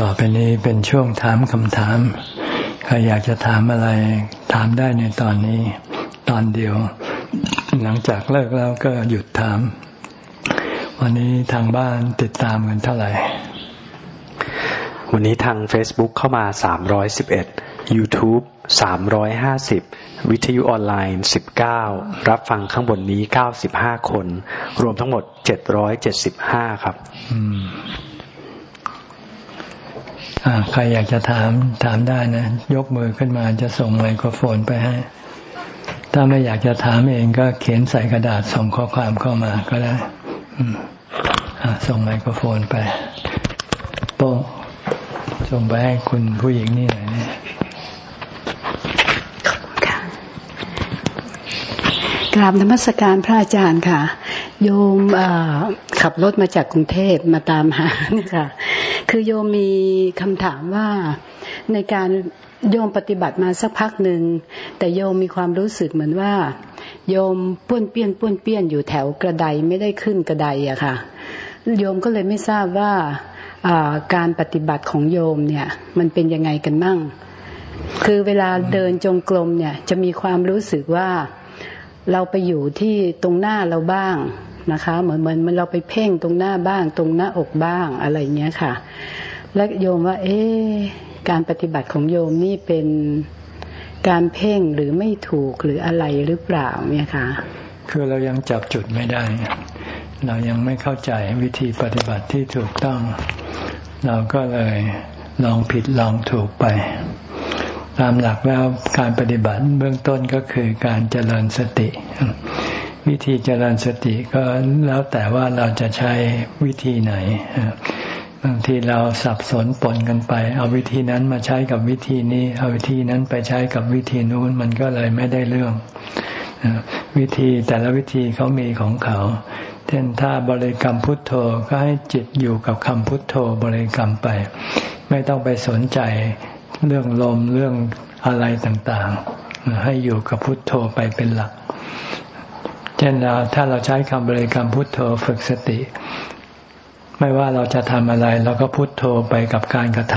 ต่อไปนี้เป็นช่วงถามคำถาม ใครอยากจะถามอะไร ถามได้ในตอนนี้ ตอนเดียว หลังจากเลิกแล้วก็หยุดถาม วันนี้ทางบ้านติดตามกันเท่าไหร่ วันนี้ทาง Facebook เข้ามา 311 YouTube 350 วิทยุออนไลน์ 19 รับฟังข้างบนนี้ 95 คน รวมทั้งหมด 775 ครับ ใครอยากจะถามถามได้นะ ยกมือขึ้นมาจะส่งไมโครโฟนไปให้ ถ้าไม่อยากจะถามเองก็เขียนใส่กระดาษส่งข้อความเข้ามาก็ได้ส่งไมโครโฟนไป โป้ส่งไปให้คุณผู้หญิงนี่หน่อยนี่กราบนมัสการพระอาจารย์ค่ะ โยมขับรถมาจากกรุงเทพมาตามหาเนี่ยค่ะ คือโยมมีคำถามว่าในการโยมปฏิบัติมาสักพักหนึ่ง แต่โยมมีความรู้สึกเหมือนว่า โยมป้วนเปี้ยนป้วนเปี้ยนอยู่แถวกระไดไม่ได้ขึ้นกระไดอะค่ะ โยมก็เลยไม่ทราบว่าการปฏิบัติของโยมเนี่ย มันเป็นยังไงกันมั่ง คือเวลาเดินจงกรมเนี่ย จะมีความรู้สึกว่าเราไปอยู่ที่ตรงหน้าเราบ้าง นะคะ เหมือนเหมือนมันเราไปเพ่งตรงหน้าบ้าง ตรงหน้าอกบ้างอะไรเงี้ยค่ะ และโยมว่า เอ๊การปฏิบัติของโยมนี่เป็นการเพ่งหรือไม่ถูกหรืออะไรหรือเปล่าเนี่ยค่ะคือเรายังจับจุดไม่ได้ เรายังไม่เข้าใจวิธีปฏิบัติที่ถูกต้อง เราก็เลยลองผิดลองถูกไป ตามหลักแล้วการปฏิบัติเบื้องต้นก็คือการเจริญสติ วิธีเจริญสติก็แล้วแต่ว่าเราจะใช้วิธีไหนบบางทีเราสับสนปนกันไป เอาวิธีนั้นมาใช้กับวิธีนี้ เอาวิธีนั้นไปใช้กับวิธีนู้นมันก็เลยไม่ได้เรื่องวิธีแต่ละวิธีเขามีของเขาเช่นถ้าบริกรรมพุทโธก็ให้จิตอยู่กับคำพุทโธบริกรรมไป ไม่ต้องไปสนใจเรื่องลมเรื่องอะไรต่างๆ ให้อยู่กับพุทโธไปเป็นหลัก เช่นเราถ้าเราใช้คำบริกรรมพุทโธฝึกสติ ไม่ว่าเราจะทำอะไร เราก็พุทโธไปกับการกระท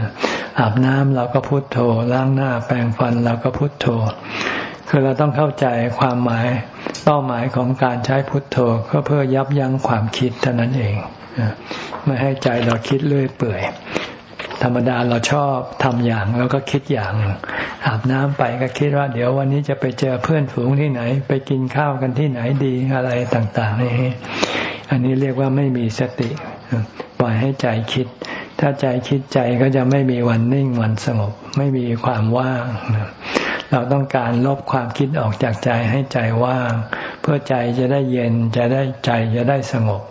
ำอาบน้ำเราก็พุทโธล้างหน้าแปรงฟันเราก็พุทโธ คือเราต้องเข้าใจความหมายเป้าหมายของการใช้พุทโธก็เพื่อยับยั้งความคิดเท่านั้นเองไม่ให้ใจเราคิดเรื่อยเปื่อย ธรรมดาเราชอบทำอย่างแล้วก็คิดอย่าง อาบน้ำไปก็คิดว่า เดี๋ยววันนี้จะไปเจอเพื่อนฝูงที่ไหน ไปกินข้าวกันที่ไหนดีอะไรต่างๆนี่อันนี้เรียกว่าไม่มีสติปล่อยให้ใจคิด ถ้าใจคิดใจก็จะไม่มีวันนิ่งวันสงบ ไม่มีความว่าง เราต้องการลบความคิดออกจากใจให้ใจว่าง เพื่อใจจะได้เย็นจะได้ใจจะได้สงบ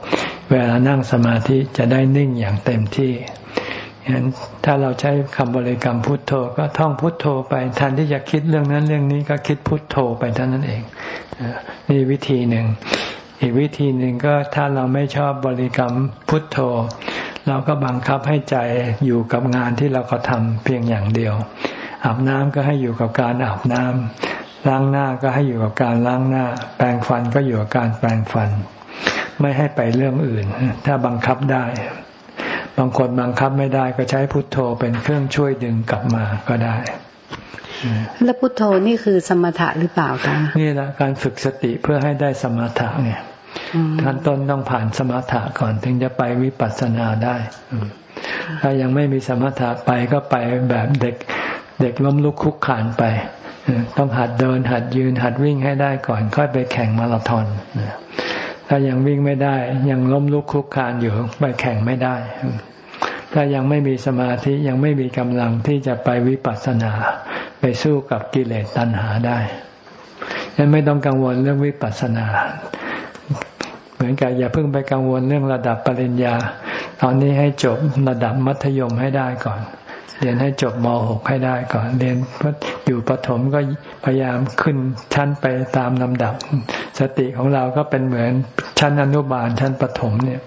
เวลานั่งสมาธิจะได้นิ่งอย่างเต็มที่ ฉะนั้นถ้าเราใช้คำบริกรรมพุทโธก็ท่องพุทโธไปแทนที่จะคิดเรื่องนั้นเรื่องนี้ก็คิดพุทโธไปเท่านั้นเองนี่วิธีหนึ่ง อีกวิธีหนึ่งก็ถ้าเราไม่ชอบบริกรรมพุทโธ เราก็บังคับให้ใจอยู่กับงานที่เราก็ทำเพียงอย่างเดียว อาบน้ำก็ให้อยู่กับการอาบน้ำล้างหน้าก็ให้อยู่กับการล้างหน้า แปรงฟันก็อยู่กับการแปรงฟัน ไม่ให้ไปเรื่องอื่น ถ้าบังคับได้ บางคนบังคับไม่ได้ก็ใช้พุทโธเป็นเครื่องช่วยดึงกลับมาก็ได้ แล้วพุทโธนี่คือสมถะหรือเปล่าคะนี่แหละการฝึกสติเพื่อให้ได้สมถะเนี่ยขั้นต้นต้องผ่านสมถะก่อนถึงจะไปวิปัสสนาได้ถ้ายังไม่มีสมถะไปก็ไปแบบเด็กเด็กล้มลุกคุกขานไป ต้องหัดเดินหัดยืนหัดวิ่งให้ได้ก่อน ค่อยไปแข่งมาราธอน ถ้ายังวิ่งไม่ได้ ยังล้มลุกคุกคานอยู่ไปแข่งไม่ได้ ถ้ายังไม่มีสมาธิยังไม่มีกำลังที่จะไปวิปัสสนา ไปสู้กับกิเลสตัณหาได้ยังไม่ต้องกังวลเรื่องวิปัสสนา เหมือนกับอย่าเพิ่งไปกังวลเรื่องระดับปริญญา ตอนนี้ให้จบระดับมัธยมให้ได้ก่อน เรียนให้จบม .6 ให้ได้ก่อน เรียนอยู่ประถมก็พยายามขึ้นชั้นไปตามลำดับ สติของเราก็เป็นเหมือนชั้นอนุบาลชั้นประถมเนี่ย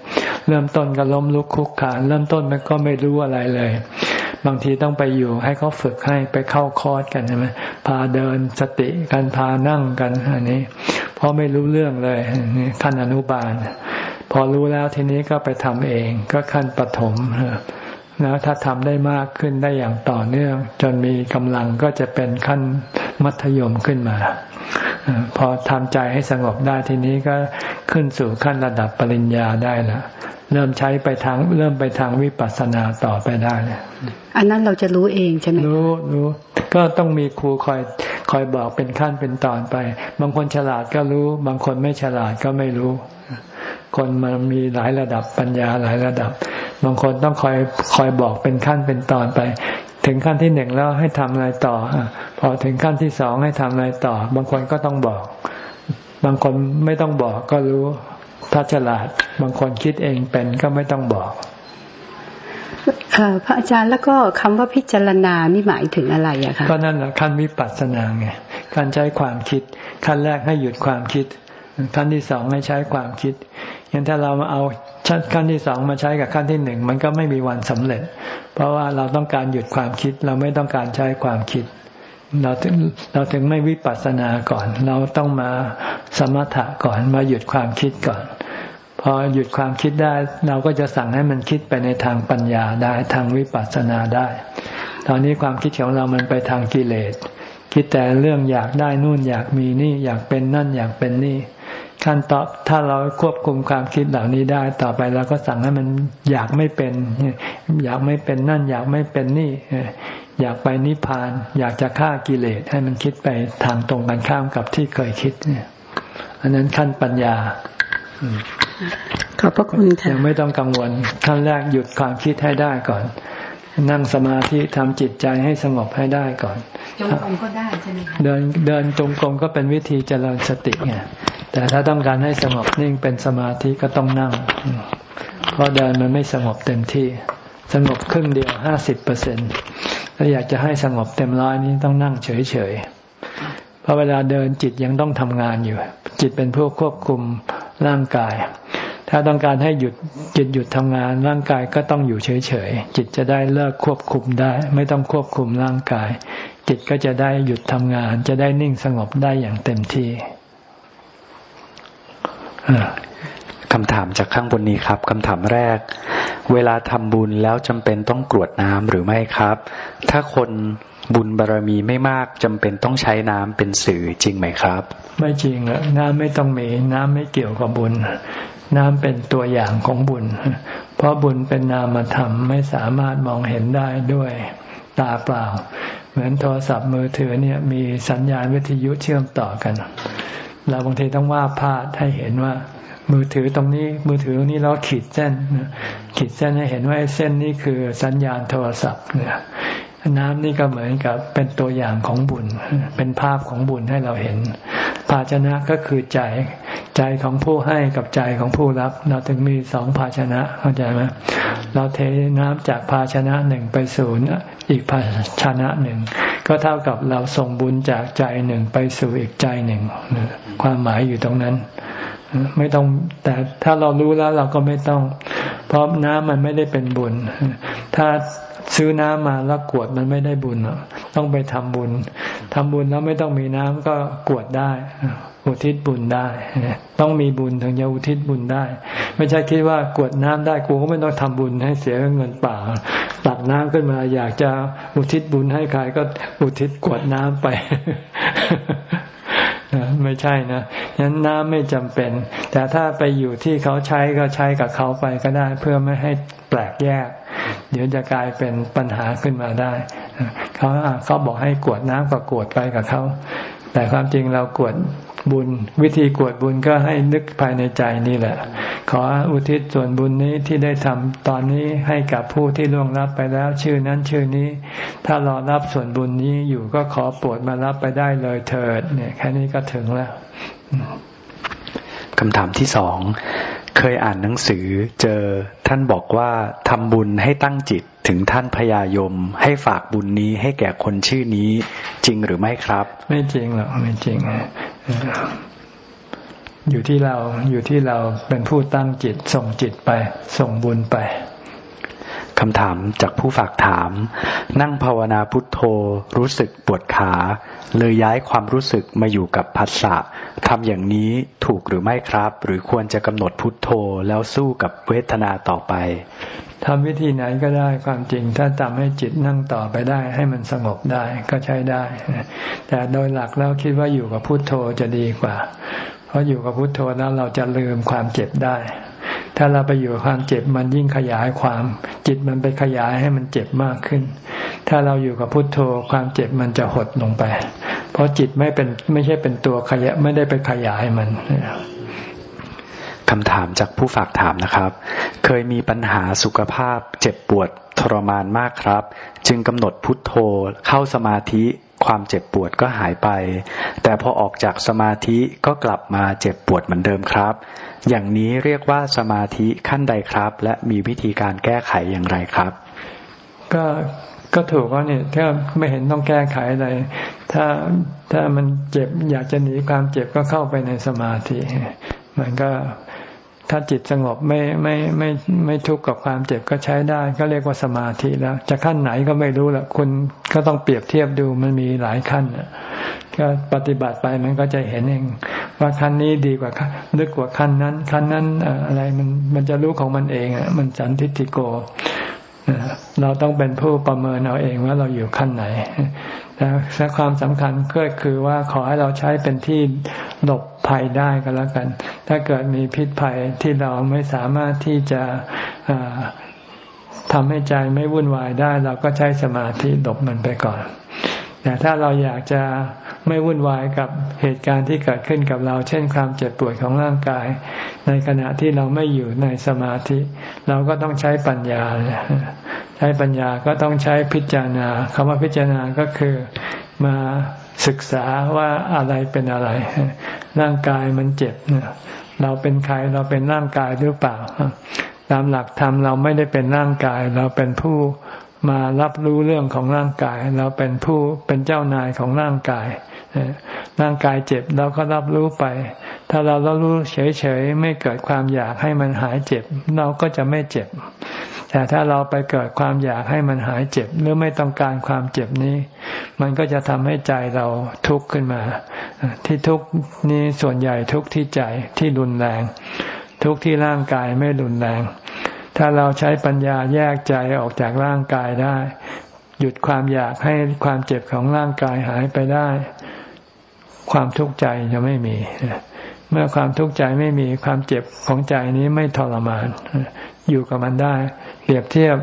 เริ่มต้นก็ล้มลุกคุกขาน เริ่มต้นมันก็ไม่รู้อะไรเลย บางทีต้องไปอยู่ให้เขาฝึกให้ไปเข้าคอร์สกันใช่ไหมพาเดินสติกันพานั่งกันอันนี้เพราะไม่รู้เรื่องเลยขั้นอนุบาล พอรู้แล้วทีนี้ก็ไปทำเองก็ขั้นปฐม นะถ้าทำได้มากขึ้นได้อย่างต่อเนื่อง จนมีกำลังก็จะเป็นขั้นมัธยมขึ้นมา พอทำใจให้สงบได้ทีนี้ก็ขึ้นสู่ขั้นระดับปริญญาได้ละเริ่มใช้ไปทางเริ่มไปทางวิปัสสนาต่อไปได้ อันนั้นเราจะรู้เองใช่ไหมรู้รู้ก็ต้องมีครูคอยคอยบอกเป็นขั้นเป็นตอนไป บางคนฉลาดก็รู้ บางคนไม่ฉลาดก็ไม่รู้ คนมันมีหลายระดับปัญญาหลายระดับ บางคนต้องคอยคอยบอกเป็นขั้นเป็นตอนไป ถึงขั้นที่หนึ่งแล้วให้ทำอะไรต่อ พอถึงขั้นที่สองให้ทำอะไรต่อ บางคนก็ต้องบอก บางคนไม่ต้องบอกก็รู้ถ้าฉลาด บางคนคิดเองเป็นก็ไม่ต้องบอกพระอาจารย์แล้วก็คำว่าพิจารณานี่หมายถึงอะไรอะคะก็นั่นแหละขั้นวิปัสสนาไงการใช้ความคิด ขั้นแรกให้หยุดความคิด ขั้นที่สองให้ใช้ความคิดอย่างถ้าเรามาเอา ขั้นที่สองมาใช้กับขั้นที่หนึ่งมันก็ไม่มีวันสำเร็จ เพราะว่าเราต้องการหยุดความคิดเราไม่ต้องการใช้ความคิด เราถึงเราถึงไม่วิปัสสนาก่อน เราต้องมาสมถะก่อนมาหยุดความคิดก่อน พอหยุดความคิดได้ เราก็จะสั่งให้มันคิดไปในทางปัญญาได้ทางวิปัสสนาได้ ตอนนี้ความคิดของเรามันไปทางกิเลส คิดแต่เรื่องอยากได้นู่นอยากมีนี่อยากเป็นนั่นอยากเป็นนี่ ขั้นต่อถ้าเราควบคุมความคิดเหล่านี้ได้ ต่อไปเราก็สั่งให้มันอยากไม่เป็น อยากไม่เป็นนั่น อยากไม่เป็นนี่ อยากไปนิพพาน อยากจะฆ่ากิเลสให้มันคิดไปทางตรงกันข้ามกับที่เคยคิดเนี่ยอันนั้นขั้นปัญญาขอบพระคุณค่ะยังไม่ต้องกังวลขั้นแรกหยุดความคิดให้ได้ก่อน นั่งสมาธิทำจิตใจให้สงบให้ได้ก่อนจงกรมก็ได้ใช่ไหมคะเดินเดินจงกรมก็เป็นวิธีเจริญสติไงแต่ถ้าต้องการให้สงบนิ่งเป็นสมาธิก็ต้องนั่ง เพราะเดินมันไม่สงบเต็มที่สงบครึ่งเดียวห้าสิบเปอร์เซ็นต์ถ้าอยากจะให้สงบเต็มร้อยนี้ต้องนั่งเฉยๆเพราะเวลาเดินจิตยังต้องทำงานอยู่ จิตเป็นผู้ควบคุมร่างกาย ถ้าต้องการให้หยุดจิตหยุดทำงานร่างกายก็ต้องอยู่เฉยๆ จิตจะได้เลิกควบคุมได้ ไม่ต้องควบคุมร่างกาย จิตก็จะได้หยุดทำงาน จะได้นิ่งสงบได้อย่างเต็มที่คำถามจากข้างบนนี้ครับคำถามแรก เวลาทำบุญแล้วจำเป็นต้องกรวดน้ำหรือไม่ครับ ถ้าคนบุญบารรมีไม่มากจำเป็นต้องใช้น้ำเป็นสื่อจริงไหมครับ ไม่จริงอะน้ำไม่ต้องมีน้ำไม่เกี่ยวกับบุญ น้ำเป็นตัวอย่างของบุญ เพราะบุญเป็นนามธรรมไม่สามารถมองเห็นได้ด้วยตาเปล่า เหมือนโทรศัพท์มือถือเนี่ยมีสัญญาณวิทยุเชื่อมต่อกัน เราบางทีต้องว่าพาดให้เห็นว่า มือถือตรงนี้มือถือตรงนี้เราขีดเส้น ขีดเส้นให้เห็นว่าเส้นนี้คือสัญญาณโทรศัพท์เนี่ยน้ำนี่ก็เหมือนกับเป็นตัวอย่างของบุญ เป็นภาพของบุญให้เราเห็น ภาชนะก็คือใจ ใจของผู้ให้กับใจของผู้รับ เราถึงมีสองภาชนะเข้าใจไหมเราเทน้ำจากภาชนะหนึ่งไปสู่อีกภาชนะหนึ่ง ก็เท่ากับเราส่งบุญจากใจหนึ่งไปสู่อีกใจหนึ่ง ความหมายอยู่ตรงนั้น ไม่ต้องแต่ถ้าเรารู้แล้วเราก็ไม่ต้อง เพราะน้ำมันไม่ได้เป็นบุญ ถ้าซื้อน้ำมาแล้วกวดมันไม่ได้บุญต้องไปทำบุญทำบุญแล้วไม่ต้องมีน้ำก็กวดได้ อุทิศบุญได้ ต้องมีบุญถึงจะอุทิศบุญได้ ไม่ใช่คิดว่ากวดน้ำได้กูก็ไม่ต้องทำบุญให้เสียเงินเปล่าตักน้ำขึ้นมาอยากจะอุทิศบุญให้ใครก็อุทิศกวดน้ำไป ไม่ใช่นะนั้นน้ำไม่จำเป็น แต่ถ้าไปอยู่ที่เขาใช้ก็ใช้กับเขาไปก็ได้ เพื่อไม่ให้แปลกแยก เดี๋ยวจะกลายเป็นปัญหาขึ้นมาได้ เขาเขาบอกให้กวดน้ำก็กวดไปกับเขา แต่ความจริงเรากวด บุญ วิธีกวดบุญก็ให้นึกภายในใจนี่แหละ ขออุทิศส่วนบุญนี้ที่ได้ทำตอนนี้ให้กับผู้ที่ล่วงรับไปแล้วชื่อนั้นชื่อนี้ ถ้ารอรับส่วนบุญนี้อยู่ก็ขอปวดมารับไปได้เลยเถิด เนี่ยแค่นี้ก็ถึงแล้วคำถามที่สองเคยอ่านหนังสือเจอท่านบอกว่าทำบุญให้ตั้งจิตถึงท่านพญายม ให้ฝากบุญนี้ให้แก่คนชื่อนี้จริงหรือไม่ครับ ไม่จริงหรอกไม่จริง อยู่ที่เราอยู่ที่เราเป็นผู้ตั้งจิตส่งจิตไป ส่งบุญไปคำถามจากผู้ฝากถาม นั่งภาวนาพุทโธ รู้สึกปวดขา เลยย้ายความรู้สึกมาอยู่กับผัสสะทำอย่างนี้ถูกหรือไม่ครับ หรือควรจะกำหนดพุทโธแล้วสู้กับเวทนาต่อไป ทำวิธีไหนก็ได้ความจริง ถ้าทำให้จิตนั่งต่อไปได้ ให้มันสงบได้ก็ใช้ได้ แต่โดยหลักแล้วคิดว่าอยู่กับพุทโธจะดีกว่า เพราะอยู่กับพุทโธแล้วเราจะลืมความเจ็บได้ ถ้าเราไปอยู่กับความเจ็บมันยิ่งขยายความ จิตมันไปขยายให้มันเจ็บมากขึ้น ถ้าเราอยู่กับพุทโธความเจ็บมันจะหดลงไป เพราะจิตไม่เป็นไม่ใช่เป็นตัวขยายไม่ได้ไปขยายมัน คำถามจากผู้ฝากถามนะครับ เคยมีปัญหาสุขภาพเจ็บปวดทรมานมากครับ จึงกำหนดพุทโธเข้าสมาธิความเจ็บปวดก็หายไป แต่พอออกจากสมาธิก็กลับมาเจ็บปวดเหมือนเดิมครับ อย่างนี้เรียกว่าสมาธิขั้นใดครับ และมีวิธีการแก้ไขอย่างไรครับ ก็ก็ถูกว่าเนี่ยถ้าไม่เห็นต้องแก้ไขอะไร ถ้าถ้ามันเจ็บอยากจะหนีความเจ็บก็เข้าไปในสมาธิ มันก็ ถ้าจิตสงบไม่ไม่ไม่ไม่ทุกข์กับความเจ็บก็ใช้ได้ ก็เรียกว่าสมาธิแล้ว จะขั้นไหนก็ไม่รู้ละคุณก็ต้องเปรียบเทียบดูมันมีหลายขั้นก็ปฏิบัติไปมันก็จะเห็นเอง ว่าขั้นนี้ดีกว่าลึกกว่าขั้นนั้น ขั้นนั้นอะไรมันมันจะรู้ของมันเองอะมันสันทิฏฐิโก เราต้องเป็นผู้ประเมินเอาเองว่าเราอยู่ขั้นไหนแต่ความสำคัญก็คือว่าขอให้เราใช้เป็นที่หลบภัยได้ก็แล้วกัน ถ้าเกิดมีพิษภัยที่เราไม่สามารถที่จะทำให้ใจไม่วุ่นวายได้ เราก็ใช้สมาธิหลบมันไปก่อน แต่ถ้าเราอยากจะไม่วุ่นวายกับเหตุการณ์ที่เกิดขึ้นกับเรา เช่นความเจ็บปวดของร่างกาย ในขณะที่เราไม่อยู่ในสมาธิ เราก็ต้องใช้ปัญญา ใช้ปัญญาก็ต้องใช้พิจารณาคำว่าพิจารณาก็คือมาศึกษาว่าอะไรเป็นอะไร ร่างกายมันเจ็บเราเป็นใครเราเป็นร่างกายหรือเปล่า ตามหลักธรรมเราไม่ได้เป็นร่างกาย เราเป็นผู้ มารับรู้เรื่องของร่างกาย เราเป็นผู้เป็นเจ้านายของร่างกายร่างกายเจ็บเราก็รับรู้ไป ถ้าเรารับรู้เฉยๆไม่เกิดความอยากให้มันหายเจ็บ เราก็จะไม่เจ็บ แต่ถ้าเราไปเกิดความอยากให้มันหายเจ็บ หรือไม่ต้องการความเจ็บนี้ มันก็จะทำให้ใจเราทุกข์ขึ้นมา ที่ทุกข์นี้ส่วนใหญ่ทุกข์ที่ใจที่รุนแรง ทุกข์ที่ร่างกายไม่รุนแรง ถ้าเราใช้ปัญญาแยกใจออกจากร่างกายได้ หยุดความอยากให้ความเจ็บของร่างกายหายไปได้ ความทุกข์ใจจะไม่มี เมื่อความทุกข์ใจไม่มีความเจ็บของใจนี้ไม่ทรมาน อยู่กับมันได้ เปรียบเทียบ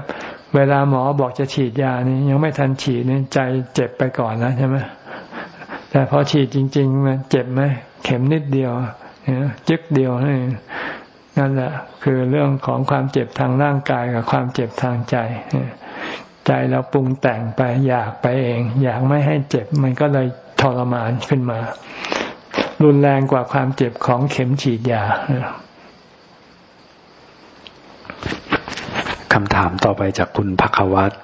เวลาหมอบอกจะฉีดยานี่ยังไม่ทันฉีดนี่ใจเจ็บไปก่อนนะใช่ไหมแต่พอฉีดจริงๆมันเจ็บไหมเข็มนิดเดียวจึกเดียวนี่ นั่นแหละคือเรื่องของความเจ็บทางร่างกายกับความเจ็บทางใจใจเราปรุงแต่งไปอยากไปเอง อยากไม่ให้เจ็บมันก็เลยทรมานขึ้นมา รุนแรงกว่าความเจ็บของเข็มฉีดยาคำถามต่อไปจากคุณพักวัตร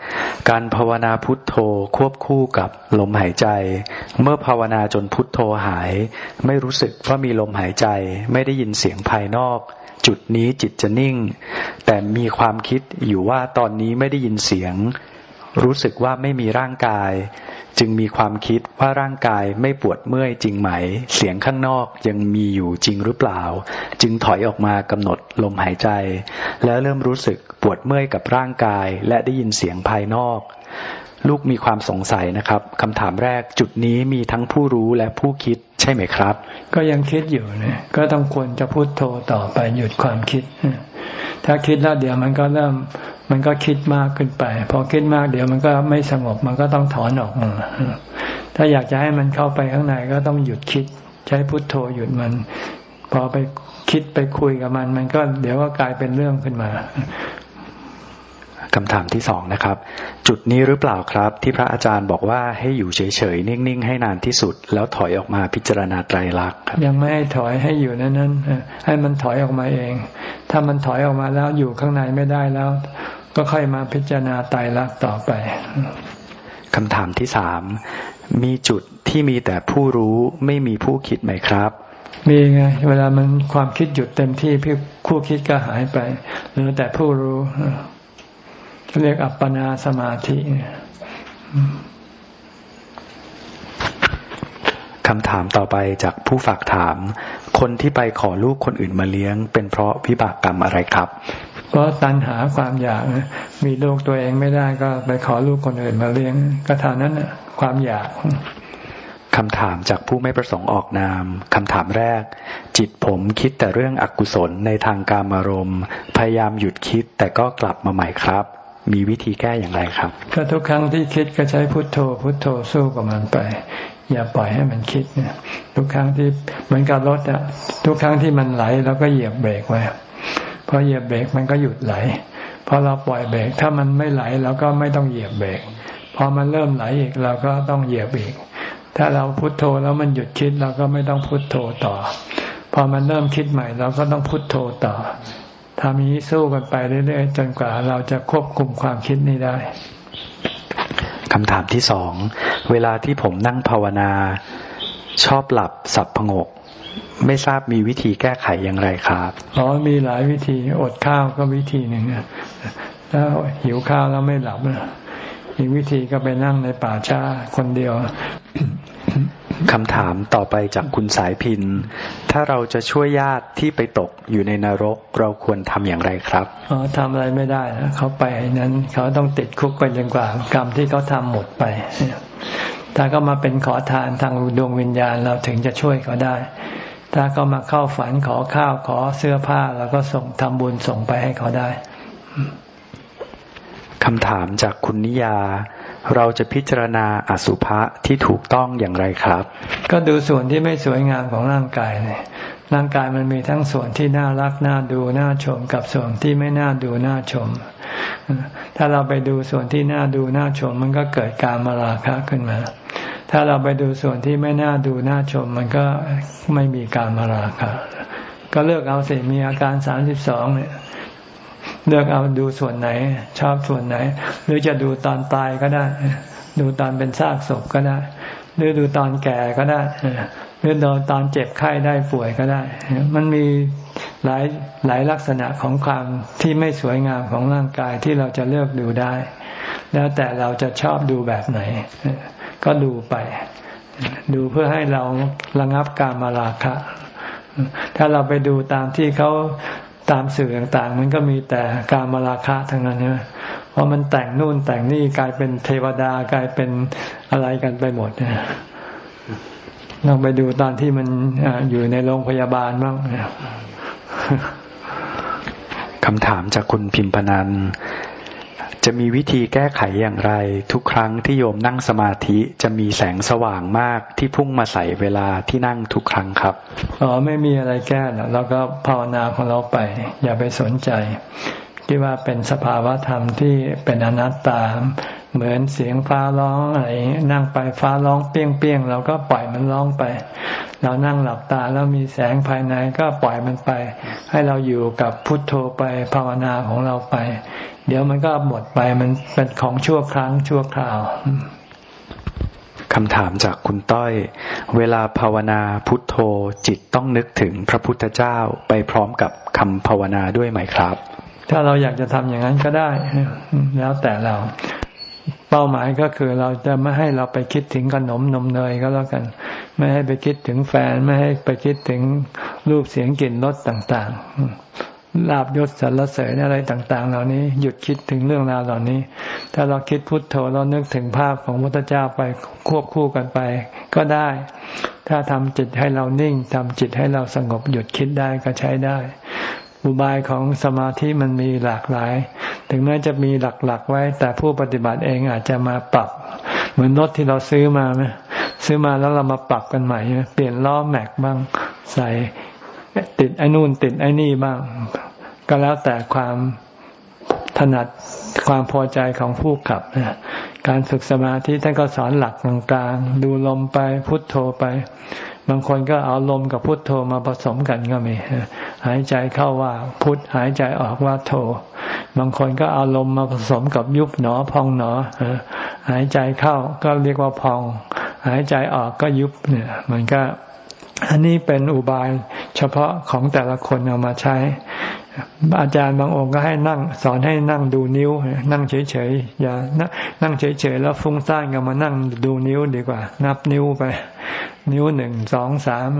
การภาวนาพุทโธควบคู่กับลมหายใจ เมื่อภาวนาจนพุทโธหาย ไม่รู้สึกว่ามีลมหายใจ ไม่ได้ยินเสียงภายนอก จุดนี้จิตจะนิ่ง แต่มีความคิดอยู่ว่าตอนนี้ไม่ได้ยินเสียง รู้สึกว่าไม่มีร่างกาย จึงมีความคิดว่าร่างกายไม่ปวดเมื่อยจริงไหม เสียงข้างนอกยังมีอยู่จริงหรือเปล่า จึงถอยออกมากำหนดลมหายใจ แล้วเริ่มรู้สึกปวดเมื่อยกับร่างกายและได้ยินเสียงภายนอก ลูกมีความสงสัยนะครับคำถามแรกจุดนี้มีทั้งผู้รู้และผู้คิดใช่ไหมครับ ก็ยังคิดอยู่เนี่ยก็ต้องควรจะพูดโทต่อไปหยุดความคิด ถ้าคิดแล้วเดี๋ยวมันก็เริ่มมันก็คิดมากขึ้นไป พอคิดมากเดี๋ยวมันก็ไม่สงบมันก็ต้องถอนออกมาถ้าอยากจะให้มันเข้าไปข้างในก็ต้องหยุดคิด ใช้พุทโธหยุดมัน พอไปคิดไปคุยกับมัน มันก็เดี๋ยวก็กลายเป็นเรื่องขึ้นมา คำถามที่สองนะครับ จุดนี้หรือเปล่าครับ ที่พระอาจารย์บอกว่าให้อยู่เฉยๆนิ่งๆ ให้นานที่สุด แล้วถอยออกมาพิจารณาไตรลักษณ์ยังไม่ให้ถอยให้อยู่นั้นนั้นให้มันถอยออกมาเอง ถ้ามันถอยออกมาแล้วอยู่ข้างในไม่ได้แล้ว ก็ค่อยมาพิจารณาตายรักต่อไปคำถามที่สามมีจุดที่มีแต่ผู้รู้ไม่มีผู้คิดไหมครับมีไงเวลามันความคิดหยุดเต็มที่พี่คู่คิดก็หายไปเหลือแต่ผู้รู้ เรียกอัปปนาสมาธิคำถามต่อไปจากผู้ฝากถาม คนที่ไปขอลูกคนอื่นมาเลี้ยง เป็นเพราะวิบากกรรมอะไรครับ เพราะตัณหาความอยากมีลูกตัวเองไม่ได้ก็ไปขอลูกคนอื่นมาเลี้ยง ก็เท่านั้นความอยากคำถามจากผู้ไม่ประสงค์ออกนาม คำถามแรก จิตผมคิดแต่เรื่องอกุศลในทางการมารมพยายามหยุดคิดแต่ก็กลับมาใหม่ครับ มีวิธีแก้อย่างไรครับ ก็ทุกครั้งที่คิดก็ใช้พุทโธ พุทโธสู้กับมันไป อย่าปล่อยให้มันคิดเนี่ยทุกครั้งที่เหมือนกับรถอะทุกครั้งที่มันไหลเราก็เหยียบเบรกไว้พอเหยียบเบรกมันก็หยุดไหลพอเราปล่อยเบรกถ้ามันไม่ไหลเราก็ไม่ต้องเหยียบเบรกพอมันเริ่มไหลอีกเราก็ต้องเหยียบอีกถ้าเราพุโทโธแล้วมันหยุดคิดเราก็ไม่ต้องพุโทโธต่อ พอมันเริ่มคิดใหม่ เราก็ต้องพุโทโธต่อ ทำนี้สู้กันไปเรื่อยๆจนกว่าเราจะควบคุมความคิดนี้ได้คำถามที่สอง เวลาที่ผมนั่งภาวนา ชอบหลับสับพงก ไม่ทราบมีวิธีแก้ไขอย่างไรครับอ๋อมีหลายวิธีอดข้าวก็วิธีหนึ่งแล้วหิวข้าวแล้วไม่หลับอีกวิธีก็ไปนั่งในป่าช้าคนเดียว คำถามต่อไปจากคุณสายพิน ถ้าเราจะช่วยญาติที่ไปตกอยู่ในนรก เราควรทำอย่างไรครับอ๋อทำอะไรไม่ได้นะเขาไปนั้นเขาต้องติดคุกไปจนกว่า กรรมที่เขาทำหมดไป ถ้าก็มาเป็นขอทานทางดวงวิญญาณเราถึงจะช่วยเขาได้ ถ้าเขามาเข้าฝันขอข้าวขอเสื้อผ้าแล้วก็ส่งทำบุญส่งไปให้เขาได้คำถามจากคุณนิยา เราจะพิจารณาอสุภะที่ถูกต้องอย่างไรครับ ก็ดูส่วนที่ไม่สวยงามของร่างกายเนี่ยร่างกายมันมีทั้งส่วนที่น่ารักน่าดูน่าชม กับส่วนที่ไม่น่าดูน่าชม ถ้าเราไปดูส่วนที่น่าดูน่าชม มันก็เกิดการมาราคะขึ้นมา ถ้าเราไปดูส่วนที่ไม่น่าดูน่าชม มันก็ไม่มีการมาราคะก็เลือกเอาสิมีอาการสามสิบสองเนี่ย เลือกเอาดูส่วนไหน ชอบส่วนไหน หรือจะดูตอนตายก็ได้ ดูตอนเป็นซากศพก็ได้ หรือดูตอนแก่ก็ได้หรือดูตอนเจ็บไข้ได้ป่วยก็ได้ มันมีหลายหลายลักษณะของความที่ไม่สวยงามของร่างกายที่เราจะเลือกดูได้ แล้วแต่เราจะชอบดูแบบไหน ก็ดูไป ดูเพื่อให้เราระงับการมาราคะ ถ้าเราไปดูตามที่เขา ตามสื่อต่างๆ มันก็มีแต่การมาราคะทั้งนั้นใช่ไหมเพราะมันแต่งนู่นแต่งนี่กลายเป็นเทวดากลายเป็นอะไรกันไปหมดเนี่ยลองไปดูตอนที่มันอยู่ในโรงพยาบาลบ้างคำถามจากคุณพิมพนัน จะมีวิธีแก้ไขอย่างไร ทุกครั้งที่โยมนั่งสมาธิจะมีแสงสว่างมากที่พุ่งมาใส่เวลาที่นั่งทุกครั้งครับอ๋อไม่มีอะไรแก้หรอกเราก็ภาวนาของเราไป อย่าไปสนใจคิดว่าเป็นสภาวะธรรมที่เป็นอนัตตา เหมือนเสียงฟ้าร้องอะไรนั่งไปฟ้าร้องเปี้ยงเปี้ยงเราก็ปล่อยมันร้องไป เรานั่งหลับตาแล้วมีแสงภายในก็ปล่อยมันไป ให้เราอยู่กับพุทโธไปภาวนาของเราไป เดี๋ยวมันก็หมดไปมันเป็นของชั่วครั้งชั่วคราวคำถามจากคุณต้อย เวลาภาวนาพุทโธจิตต้องนึกถึงพระพุทธเจ้าไปพร้อมกับคำภาวนาด้วยไหมครับ ถ้าเราอยากจะทำอย่างนั้นก็ได้ แล้วแต่เราเป้าหมายก็คือเราจะไม่ให้เราไปคิดถึงขนมนมเนยก็แล้วกัน ไม่ให้ไปคิดถึงแฟน ไม่ให้ไปคิดถึงรูปเสียงกลิ่นรสต่างๆ ลาบยศสรรเสริญอะไรต่าง ๆ เหล่านี้ หยุดคิดถึงเรื่องราวเหล่านี้ ถ้าเราคิดพุทโธเรานึกถึงภาพของพระพุทธเจ้าไปควบคู่กันไป ก็ได้ ถ้าทำจิตให้เรานิ่งทำจิตให้เราสงบหยุดคิดได้ก็ใช้ได้ อุบายของสมาธิมันมีหลากหลาย ถึงแม้จะมีหลักๆไว้ แต่ผู้ปฏิบัติเองอาจจะมาปรับ เหมือนรถที่เราซื้อมาไหมซื้อมาแล้วเรามาปรับกันใหม่เปลี่ยนล้อแม็กบ้างใส่ ติดไอ้นู่นติดไอ้นี่บ้าง ก็แล้วแต่ความถนัดความพอใจของผู้ขับนะการฝึกสมาธิท่านก็สอนหลักกลางๆดูลมไปพุทโธไป บางคนก็เอาลมกับพุทโธมาผสมกันก็มีหายใจเข้าว่าพุทหายใจออกว่าโธบางคนก็เอาลมมาผสมกับยุบหนอพองหนอหายใจเข้าก็เรียกว่าพอง หายใจออกก็ยุบเนี่ยมันก็ อันนี้เป็นอุบายเฉพาะของแต่ละคนเอามาใช้ อาจารย์บางองค์ก็ให้นั่ง สอนให้นั่งดูนิ้ว นั่งเฉยๆอย่านั่งเฉยๆแล้วฟุ้งซ่านก็มานั่งดูนิ้วดีกว่า นับนิ้วไป นิ้วหนึ่งสองสาม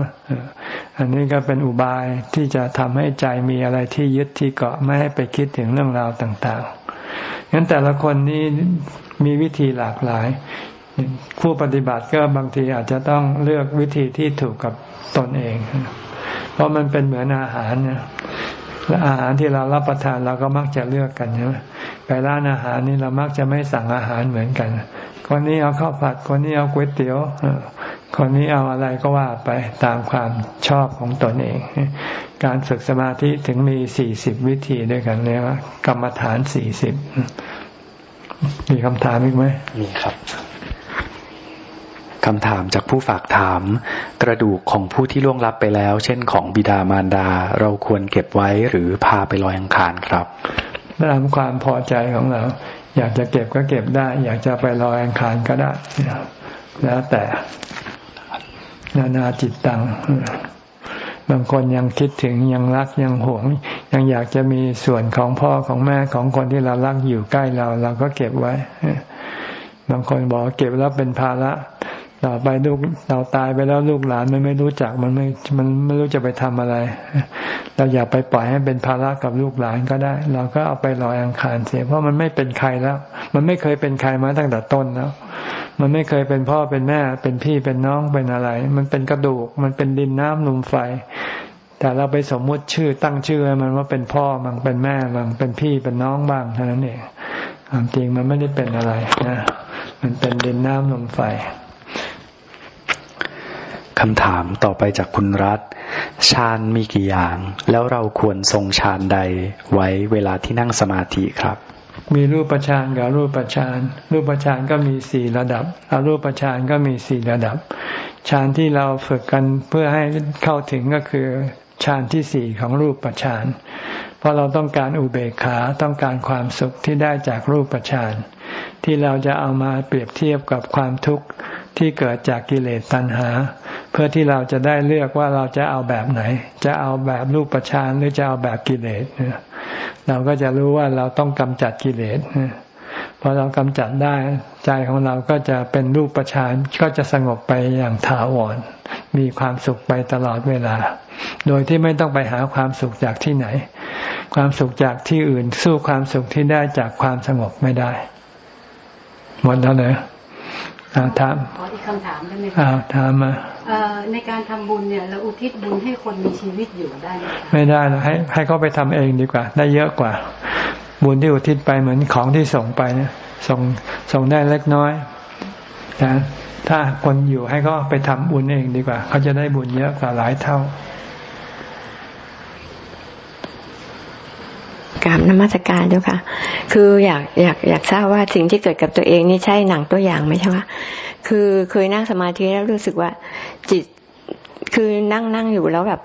อันนี้ก็เป็นอุบายที่จะทำให้ใจมีอะไรที่ยึดที่เกาะไม่ให้ไปคิดถึงเรื่องราวต่างๆงั้นแต่ละคนนี้มีวิธีหลากหลาย ผู้ปฏิบัติก็บางทีอาจจะต้องเลือกวิธีที่ถูกกับตนเอง เพราะมันเป็นเหมือนอาหารเนี่ยและอาหารที่เรารับประทานเราก็มักจะเลือกกันใช่ไหมไปร้านอาหารนี่เรามักจะไม่สั่งอาหารเหมือนกัน คนนี้เอาข้าวผัด คนนี้เอาก๋วยเตี๋ยว คนนี้เอาอะไรก็ว่าไปตามความชอบของตนเอง การฝึกสมาธิถึงมีสี่สิบวิธีด้วยกันเรียกว่ากรรมฐานสี่สิบมีคำถามอีกไหมมีครับ คำถามจากผู้ฝากถาม กระดูกของผู้ที่ล่วงลับไปแล้ว เช่นของบิดามารดา เราควรเก็บไว้หรือพาไปลอยอังคารครับตามความพอใจของเรา อยากจะเก็บก็เก็บได้ อยากจะไปลอยอังคารก็ได้แล้วแต่นานาจิตตังบางคนยังคิดถึงยังรักยังหวง ยังอยากจะมีส่วนของพ่อของแม่ของคนที่เรารักอยู่ใกล้เรา เราก็เก็บไว้บางคนบอกเก็บแล้วเป็นภาระ ต่อไปลูกเราตายไปแล้วลูกหลานมันไม่รู้จักมันไม่มันไม่รู้จะไปทำอะไร เราอย่าไปปล่อยให้เป็นภาระกับลูกหลานก็ได้ เราก็เอาไปลอยอังคารเสีย เพราะมันไม่เป็นใครแล้ว มันไม่เคยเป็นใครมาตั้งแต่ต้นแล้ว มันไม่เคยเป็นพ่อเป็นแม่ เป็นพี่เป็นน้องเป็นอะไร มันเป็นกระดูก มันเป็นดินน้ำลมไฟ แต่เราไปสมมุติชื่อตั้งชื่อมันว่าเป็นพ่อมันเป็นแม่มันเป็นพี่เป็นน้องบ้างเท่านั้นเองความจริงมันไม่ได้เป็นอะไรนะ มันเป็นดินน้ำลมไฟ คำถามต่อไปจากคุณรัฐ ฌานมีกี่อย่าง แล้วเราควรทรงฌานใดไว้เวลาที่นั่งสมาธิครับ มีรูปฌานกับรูปฌาน รูปฌานก็มีสี่ระดับอรูปฌานก็มีสี่ระดับ ฌานที่เราฝึกกันเพื่อให้เข้าถึงก็คือฌานที่สี่ของรูปฌาน เพราะเราต้องการอุเบกขาต้องการความสุขที่ได้จากรูปฌานที่เราจะเอามาเปรียบเทียบกับความทุกข์ ที่เกิดจากกิเลสตัณหา เพื่อที่เราจะได้เลือกว่าเราจะเอาแบบไหน จะเอาแบบรูปฌานหรือจะเอาแบบกิเลสเราก็จะรู้ว่าเราต้องกำจัดกิเลสพอเรากำจัดได้ใจของเราก็จะเป็นรูปฌานก็จะสงบไปอย่างถาวร มีความสุขไปตลอดเวลา โดยที่ไม่ต้องไปหาความสุขจากที่ไหน ความสุขจากที่อื่น สู้ความสุขที่ได้จากความสงบไม่ได้ หมดแล้วเนอะ ถามขออีกคำถามได้ไหมครับถามมาในการทำบุญเนี่ยเราอุทิศบุญให้คนมีชีวิตอยู่ได้ไหมไม่ได้นะให้ให้เขาไปทำเองดีกว่า ได้เยอะกว่า บุญที่อุทิศไปเหมือนของที่ส่งไปเนี่ยส่งส่งได้เล็กน้อยแต่ถ้าคนอยู่ให้ก็ไปทำบุญเองดีกว่า เขาจะได้บุญเยอะกว่าหลายเท่า กรรมนมัสการเจ้าค่ะ คืออยากอยากอยากทราบว่าสิ่งที่เกิดกับตัวเองนี่ใช่หนังตัวอย่างไหมใช่ไหมคือเคยนั่งสมาธิแล้วรู้สึกว่าจิตคือนั่งนั่งอยู่แล้วแบบ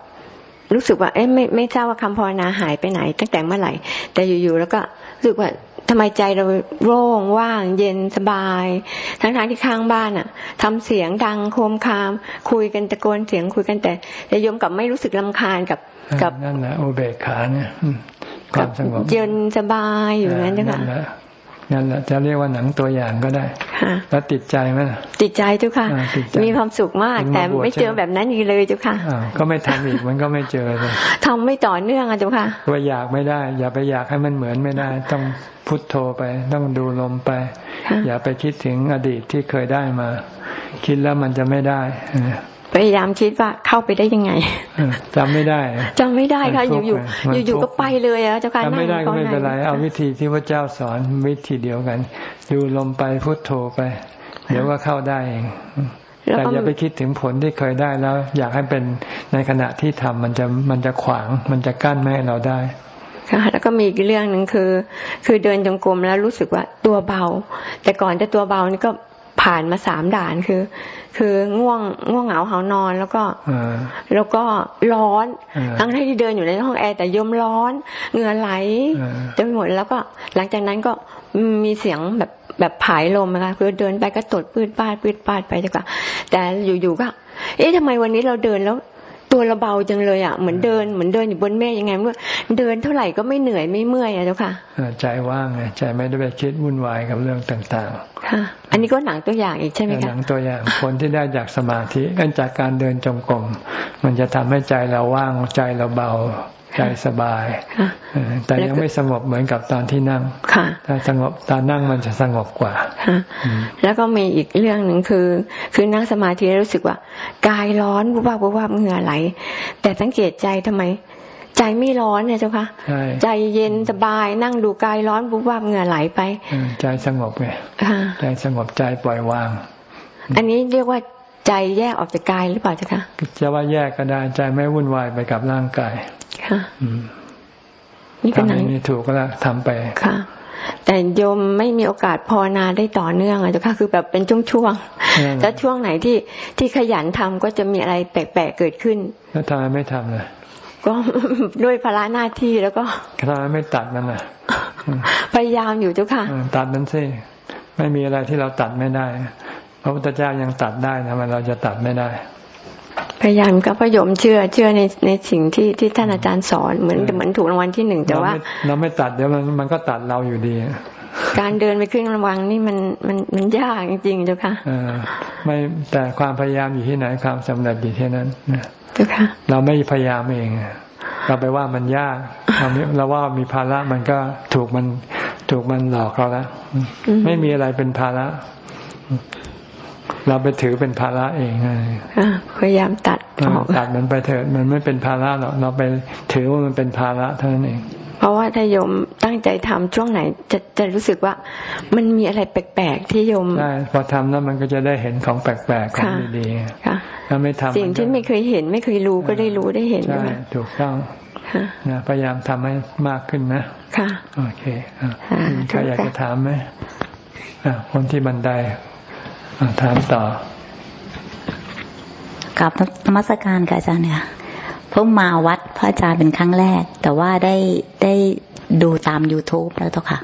รู้สึกว่า เอ๊ะไม่ไม่ทราบว่าคำภาวนาหายไปไหน ตั้งแต่เมื่อไหร่ แต่อยู่ๆแล้วก็รู้สึกว่าทำไมใจเราโล่งว่าง เย็นสบาย ทั้งๆที่ข้างบ้านอะทำเสียงดังโคมคาม คุยกันตะโกนเสียงคุยกันแต่แต่ยมกับไม่รู้สึกลำคาญกับกับนั่นแหละอุเบกขาเนี่ย ความสงบเย็นสบายอยู่นั้นจ้ะค่ะนั่นแหละจะเรียกว่าหนังตัวอย่างก็ได้ แล้วติดใจไหมติดใจเจ้าค่ะ มีความสุขมากแต่ไม่เจอแบบนั้นอีกเลยเจ้าค่ะ ก็ไม่ทำอีกมันก็ไม่เจอเลยทำไม่ต่อเนื่องอะเจ้าค่ะว่าอยากไม่ได้ อย่าไปอยากให้มันเหมือนไม่ได้ ต้องพุทโธไป ต้องดูลมไป อย่าไปคิดถึงอดีตที่เคยได้มา คิดแล้วมันจะไม่ได้ พยายามคิดว่าเข้าไปได้ยังไงจำไม่ได้จำไม่ได้ค่ะอยู่อยู่อยู่อยู่ก็ไปเลยอะเจ้าค่ะจำไม่ได้ก็ไม่เป็นไรเอาวิธีที่พระเจ้าสอนวิธีเดียวกันดูลมไปพุทโธไป เดี๋ยวก็เข้าได้เองแต่อย่าไปคิดถึงผลที่เคยได้แล้ว อยากให้เป็นในขณะที่ทำมันจะมันจะขวางมันจะกั้นไม่ให้เราได้ค่ะแล้วก็มีอีกเรื่องหนึ่งคือ คือเดินจงกรมแล้วรู้สึกว่าตัวเบา แต่ก่อนจะตัวเบานี่ก็ ผ่านมาสามด่านคือ คือง่วงง่วงเหงาเหานอนแล้วก็แล้วก็ร้อนทั้งที่เดินอยู่ในห้องแอร์แต่ยมร้อนเหงื่อไหลจนหมดแล้วก็หลังจากนั้นก็มีเสียงแบบแบบผายลมนะคะคือเดินไปก็ตดปืดปาดปืดปาดไปดีกว่าแต่อยู่ๆก็ เอ๊ะทำไมวันนี้เราเดินแล้ว ตัวเราเบาจังเลยอะเหมือนเดินเหมือนเดินอยู่บนเมฆยังไงเมื่อเดินเท่าไหร่ก็ไม่เหนื่อยไม่เมื่อยอะเจ้าค่ะใจว่างไงใจไม่ได้ไปคิดวุ่นวายกับเรื่องต่างๆค่ะอันนี้ก็หนังตัวอย่างอีกใช่ไหมคะหนังตัวอย่างคนที่ได้จากสมาธิกันจากการเดินจงกรมมันจะทำให้ใจเราว่างใจเราเบา ใจสบาย แต่ยังไม่สงบเหมือนกับตอนที่นั่งถ้าสงบตอนนั่งมันจะสงบกว่า แล้วก็มีอีกเรื่องหนึ่งคือ คือนั่งสมาธิรู้สึกว่า กายร้อนวุบวับวุบวับเหงื่อไหล แต่สังเกตใจทำไม ใจไม่ร้อนเนี่ยเจ้าคะใจเย็นสบายนั่งดูกายร้อนวุบวับเหงื่อไหลไป ใจสงบไงใจสงบใจปล่อยวางอันนี้เรียกว่า ใจแยกออกจากกายหรือเปล่าเจ้าคะจะว่าแยกก็ได้ใจไม่วุ่นวายไปกับร่างกายค่ะนี่เป็นอย่างนี้ถูกก็แล้วทำไปค่ะ แต่โยมไม่มีโอกาสพอนาได้ต่อเนื่องอะจ้ะค่ะคือแบบเป็นช่วงๆแล้วช่วงไหนที่ที่ขยันทำก็จะมีอะไรแปลกๆเกิดขึ้นแล้วทำไมไม่ทำเลยก็ด้วยภาระหน้าที่แล้วก็ทำไมไม่ตัดมันอะพยายามอยู่เจ้าค่ะ ตัดมันสิไม่มีอะไรที่เราตัดไม่ได้พ ระพุทธเจ้ายังตัดได้ทำไมเราจะตัดไม่ได้ พยายามก็พยมเชื่อเชื่อในในสิ่งที่ที่ท่านอาจารย์สอนเหมือนเหมือนถูกรางวัลที่หนึ่งแต่ว่า เราไม่ตัดเดี๋ยวมันมันก็ตัดเราอยู่ดีการเดินไปขึ้นรางวัลนี่มันมันมันยากจริงๆเจ้าค่ะไม่แต่ความพยายามอยู่ที่ไหนความสำเร็จอยู่ที่นั้นเจ้าค่ะ เราไม่พยายามเองเราไปว่ามันยากเราเราว่ามีภาระมันก็ถูกมันถูกมันหลอกเราแล้วไม่มีอะไรเป็นภาระ เราไปถือเป็นภาระเองพยายามตัดตัดมันไปเถิดมันไม่เป็นภาระหรอกเราไปถือว่ามันเป็นภาระเท่านั้นเอง เพราะว่าถ้าโยมตั้งใจทำช่วงไหน จะจะรู้สึกว่ามันมีอะไรแปลกๆที่โยมใช่พอทำแล้วมันก็จะได้เห็นของแปลกๆของดีๆถ้าไม่ทำสิ่งที่ไม่เคยเห็นไม่เคยรู้ก็ได้รู้ได้เห็นใช่ถูกต้องนะพยายามทำให้มากขึ้นนะ ค่ะ โอเคใครอยากจะถามไหมคนที่บันได ถามต่อกับนมัสการกับอาจารย์เนี่ยพพิ่งมาวัดพระอาจารย์เป็นครั้งแรก แต่ว่าได้ได้ดูตาม youtube แล้วตัวค่ะ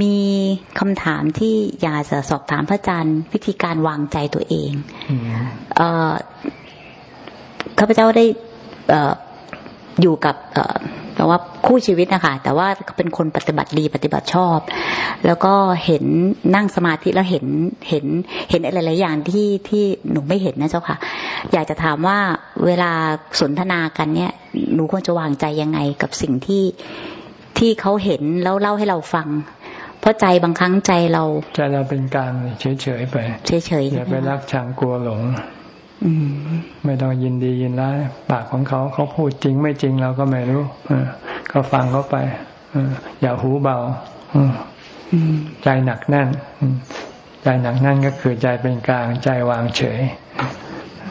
มีคำถามที่อยากจะสอบถามพระอาจารย์วิธีการวางใจตัวเองเอข้าพเจ้าได้อยู่กับ แต่ว่าคู่ชีวิตนะคะแต่ว่าเป็นคนปฏิบัติดีปฏิบัติชอบ แล้วก็เห็นนั่งสมาธิแล้วเห็นเห็นเห็นอะไรหลายอย่างที่ที่หนูไม่เห็นนะเจ้าค่ะ อยากจะถามว่าเวลาสนทนากันเนี่ย หนูควรจะวางใจยังไงกับสิ่งที่ที่เขาเห็นแล้วเล่าให้เราฟัง เพราะใจบางครั้งใจเราใจเราเป็นกลางเฉยๆไปเฉยๆอย่าไปรักชังกลัวหลง ไม่ต้องยินดียินร้ายปากของเขาเขาพูดจริงไม่จริงเราก็ไม่รู้ก็ฟังเขาไปอย่าหูเบาใจหนักแน่นใจหนักแน่นก็คือใจเป็นกลางใจวางเฉย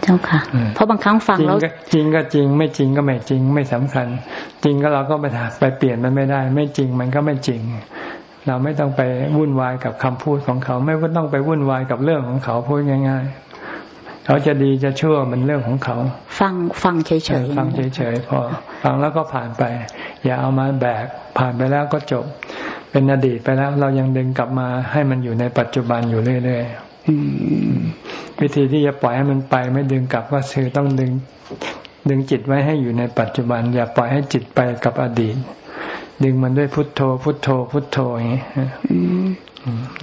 เจ้าค่ะ เพราะบางครั้งฟังแล้วจริงก็จริง ไม่จริงก็ไม่จริงไม่สำคัญ จริงก็เราก็ไปไปเปลี่ยนมันไม่ได้ ไม่จริงมันก็ไม่จริง เราไม่ต้องไปวุ่นวายกับคำพูดของเขา ไม่ต้องไปวุ่นวายกับเรื่องของเขาพูดง่าย ๆ เขาจะดีจะชั่วมันเรื่องของเขา ฟังฟังเฉยๆฟังเฉยๆพอ ฟังแล้วก็ผ่านไป อย่าเอามาแบกผ่านไปแล้วก็จบ เป็นอดีตไปแล้วเรายังดึงกลับมาให้มันอยู่ในปัจจุบันอยู่เรื่อยๆวิธีที่จะปล่อยให้มันไป ไม่ดึงกลับก็คือต้องดึงดึงจิตไว้ให้อยู่ในปัจจุบัน อย่าปล่อยให้จิตไปกับอดีต ดึงมันด้วยพุทโธ พุทโธ พุทโธอย่างนี้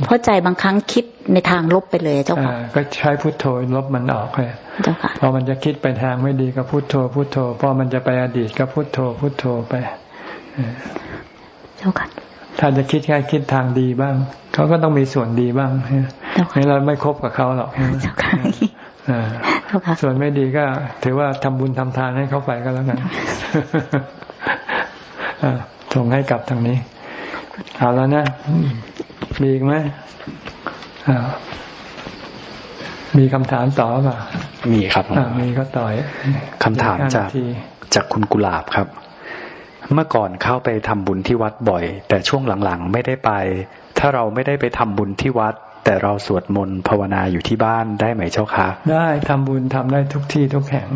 เพราะใจบางครั้งคิดในทางลบไปเลยเจ้าค่ะก็ใช้พุทโธลบมันออกเลยเจ้าค่ะพอมันจะคิดไปทางไม่ดีก็พุทโธพุทโธพอมันจะไปอดีตก็พุทโธพุทโธไปเจ้าค่ะถ้าจะคิดแค่คิดทางดีบ้าง เขาก็ต้องมีส่วนดีบ้างไม่เราไม่คบกับเขาหรอกเจ้าค่ะส่วนไม่ดีก็ ถือว่าทำบุญทำทานให้เขาไปก็แล้วกันส่งให้กลับทางนี้ เอาแล้วนะ มีอีกไหมมีคำถามต่อป่ะ มีครับมีก็ต่อยคำถามจากจากคุณกุหลาบครับ เมื่อก่อนเข้าไปทำบุญที่วัดบ่อย แต่ช่วงหลังๆไม่ได้ไป ถ้าเราไม่ได้ไปทำบุญที่วัด แต่เราสวดมนต์ภาวนาอยู่ที่บ้านได้ไหมเจ้าคะ ได้ทำบุญทำได้ทุกที่ทุกแห่ง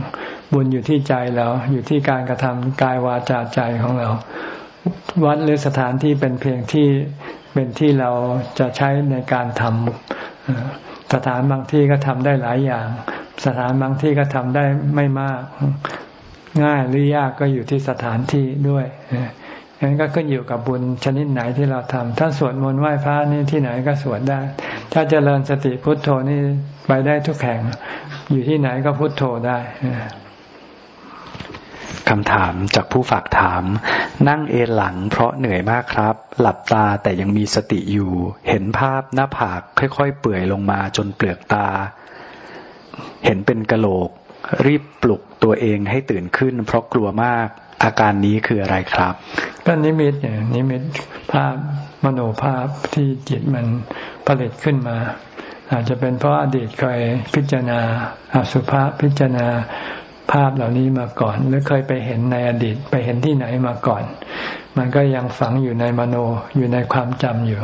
บุญอยู่ที่ใจเราอยู่ที่การกระทำกายวาจาใจของเรา วัดหรือสถานที่เป็นเพียงที่ เป็นที่เราจะใช้ในการทำสถานบางที่ก็ทำได้หลายอย่าง สถานบางที่ก็ทำได้ไม่มาก ง่ายหรือยากก็อยู่ที่สถานที่ด้วยฉะนั้นก็ขึ้นอยู่กับบุญชนิดไหนที่เราทำถ้าสวดมนต์ไหว้พระนี่ที่ไหนก็สวดได้ ถ้าเจริญสติพุทโธนี่ไปได้ทุกแห่ง อยู่ที่ไหนก็พุทโธได้ คำถามจากผู้ฝากถาม นั่งเอนหลังเพราะเหนื่อยมากครับ หลับตาแต่ยังมีสติอยู่ เห็นภาพหน้าผากค่อยๆ เปื่อยลงมาจนเปลือกตา เห็นเป็นกะโหลก รีบปลุกตัวเองให้ตื่นขึ้น เพราะกลัวมากอาการนี้คืออะไรครับ ก็นิมิตเนี่ยนิมิตภาพมโนภาพที่จิตมันผลิตขึ้นมา อาจจะเป็นเพราะอดีตเคยพิจารณาอสุภะพิจารณา ภาพเหล่านี้มาก่อน หรือเคยไปเห็นในอดีตไปเห็นที่ไหนมาก่อน มันก็ยังฝังอยู่ในมโนอยู่ในความจำอยู่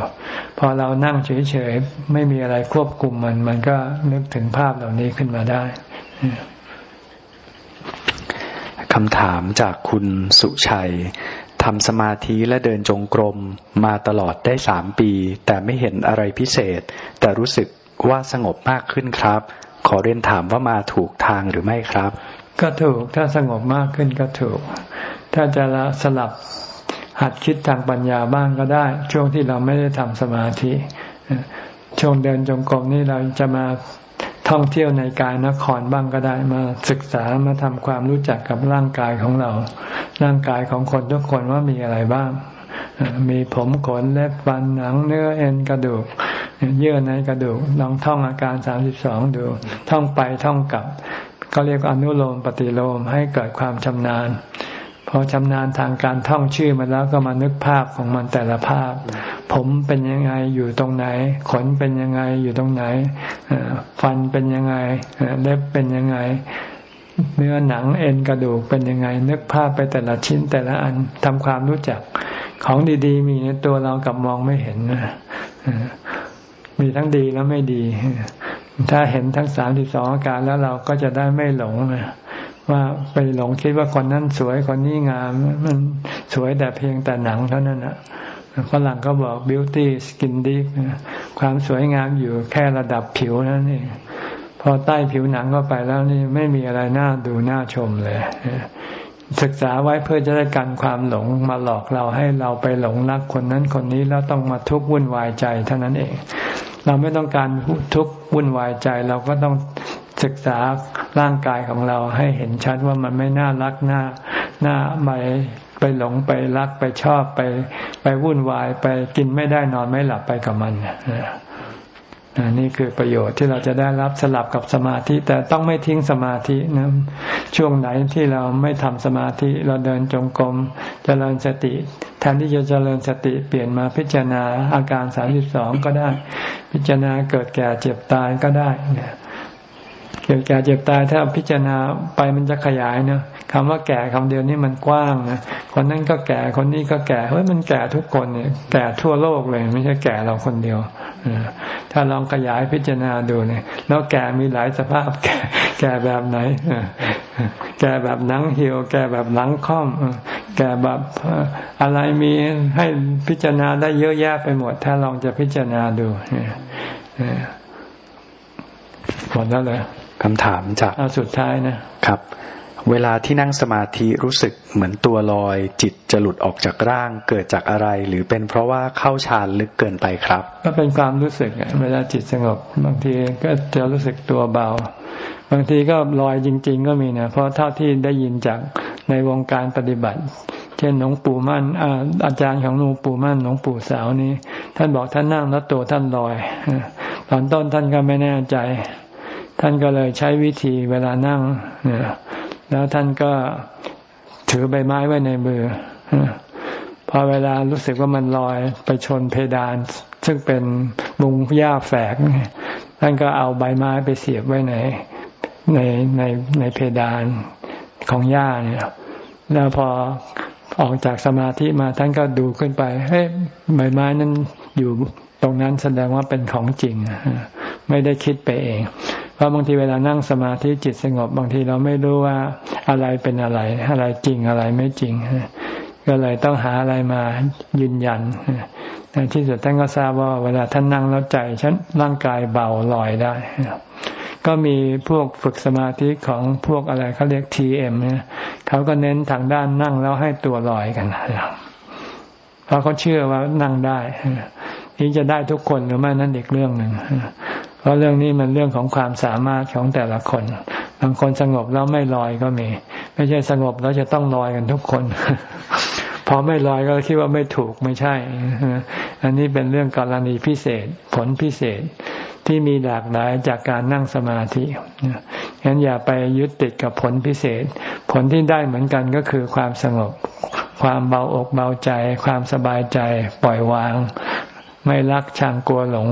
พอเรานั่งเฉยๆไม่มีอะไรควบคุมมัน มันก็นึกถึงภาพเหล่านี้ขึ้นมาได้คำถามจากคุณสุชัยทำสมาธิและเดินจงกรมมาตลอดได้สามปี แต่ไม่เห็นอะไรพิเศษ แต่รู้สึกว่าสงบมากขึ้นครับ ขอเรียนถามว่ามาถูกทางหรือไม่ครับ ก็ถูกถ้าสงบมากขึ้นก็ถูก ถ้าจะละสลับหัดคิดทางปัญญาบ้างก็ได้ ช่วงที่เราไม่ได้ทำสมาธิ ช่วงเดินจงกรมนี่เราจะมาท่องเที่ยวในกายนครบ้างก็ได้ มาศึกษามาทำความรู้จักกับร่างกายของเรา ร่างกายของคนทุกคนว่ามีอะไรบ้าง มีผมขนเล็บฟันหนังเนื้อเอ็นกระดูก เยื่อในกระดูกลองท่องอาการสามสิบสองดู ท่องไปท่องกลับ ก็เรียกอนุโลมปฏิโลมให้เกิดความชำนาญพอชำนาญทางการท่องชื่อมาแล้วก็มานึกภาพของมันแต่ละภาพ ผมเป็นยังไงอยู่ตรงไหน ขนเป็นยังไงอยู่ตรงไหนฟันเป็นยังไงเล็บเป็นยังไง เนื้อหนังเอ็นกระดูกเป็นยังไง นึกภาพไปแต่ละชิ้นแต่ละอันทำความรู้จัก ของดีๆ มีในตัวเรากับมองไม่เห็นมีทั้งดีและไม่ดี ถ้าเห็นทั้งสามสิบสองอาการแล้วเราก็จะได้ไม่หลงว่าไปหลงคิดว่าคนนั้นสวยคนนี้งามมันสวยแต่เพียงแต่หนังเท่านั้นอะฝรั่งก็บอก beauty skin deep ความสวยงามอยู่แค่ระดับผิวนั่นเองพอใต้ผิวหนังเข้าไปแล้วนี่ไม่มีอะไรน่าดูน่าชมเลย ศึกษาไว้เพื่อจะได้กันความหลงมาหลอกเราให้เราไปหลงรักคนนั้นคนนี้แล้วต้องมาทุกข์วุ่นวายใจเท่านั้นเอง เราไม่ต้องการทุกข์วุ่นวายใจ เราก็ต้องศึกษาร่างกายของเราให้เห็นชัดว่ามันไม่น่ารักน่าน่าไม่ไปหลงไปรักไปชอบไป ไปวุ่นวายไปกินไม่ได้นอนไม่หลับไปกับมันนี่ นี่คือประโยชน์ที่เราจะได้รับสลับกับสมาธิ แต่ต้องไม่ทิ้งสมาธินะช่วงไหนที่เราไม่ทำสมาธิ เราเดินจงกรมเจริญสติ แทนที่จะเจริญสติเปลี่ยนมาพิจารณาอาการสามสิบสองก็ได้ พิจารณาเกิดแก่เจ็บตายก็ได้เนี่ยเกิดแก่เจ็บตายถ้าพิจารณาไปมันจะขยายเนาะคำว่าแก่คำเดียวนี่มันกว้างนะคนนั้นก็แก่คนนี้ก็แก่เฮ้ยมันแก่ทุกคนเนี่ยแก่ทั่วโลกเลย ไม่ใช่แก่เราคนเดียว ถ้าลองขยายพิจารณาดูเนี่ยแล้วแก่มีหลายสภาพ แก่แก่แบบไหนแก่แบบหนังเหี่ยว แก่แบบหลังค่อมแก่แบบอะไรมีให้พิจารณาได้เยอะแยะไปหมด ถ้าลองจะพิจารณาดูหมดแล้วเลยคำถามจากเอาสุดท้ายนะครับ เวลาที่นั่งสมาธิรู้สึกเหมือนตัวลอย จิตจะหลุดออกจากร่างเกิดจากอะไร หรือเป็นเพราะว่าเข้าฌานลึกเกินไปครับ ก็เป็นความรู้สึกเวลาจิตสงบบางทีก็จะรู้สึกตัวเบา บางทีก็ลอยจริง ๆ ก็มีนะเพราะเท่าที่ได้ยินจากในวงการปฏิบัติ เช่นหลวงปู่มั่นอาจารย์ของหลวงปู่มั่นหลวงปู่สาวนี้ ท่านบอกท่านนั่งแล้วตัวท่านลอยตอนต้นท่านก็ไม่แน่ใจ ท่านก็เลยใช้วิธีเวลานั่งเนี่ย แล้วท่านก็ถือใบไม้ไว้ในมือพอเวลารู้สึกว่ามันลอยไปชนเพดาน ซึ่งเป็นมุงหญ้าแฝกท่านก็เอาใบไม้ไปเสียบไว้ในในในในเพดานของหญ้าเนี่ยแล้วพอออกจากสมาธิมาท่านก็ดูขึ้นไปเฮ้ยใบไม้นั้นอยู่ตรงนั้นแสดงว่าเป็นของจริงไม่ได้คิดไปเอง เพราะบางทีเวลานั่งสมาธิจิตสงบ บางทีเราไม่รู้ว่าอะไรเป็นอะไร อะไรจริงอะไรไม่จริง ก็เลยต้องหาอะไรมายืนยันในที่สุดท่านก็ทราบว่าเวลาท่านนั่งแล้วใจฉันร่างกายเบาลอยได้ก็มีพวกฝึกสมาธิของพวกอะไรเขาเรียกทีเอ็มเนี่ยเขาก็เน้นทางด้านนั่งแล้วให้ตัวลอยกันเพราะเขาเชื่อว่านั่งได้นี่จะได้ทุกคนหรือไม่นั่นอีกเรื่องหนึ่ง เพราะเรื่องนี้มันเรื่องของความสามารถของแต่ละคน บางคนสงบแล้วไม่ลอยก็มี ไม่ใช่สงบแล้วจะต้องลอยกันทุกคน พอไม่ลอยก็คิดว่าไม่ถูกไม่ใช่ อันนี้เป็นเรื่องกรณีพิเศษ ผลพิเศษที่มีหลากหลายจากการนั่งสมาธิงั้นอย่าไปยึดติดกับผลพิเศษ ผลที่ได้เหมือนกันก็คือความสงบ ความเบาอกเบาใจ ความสบายใจ ปล่อยวาง ไม่รักชังกลัวหลง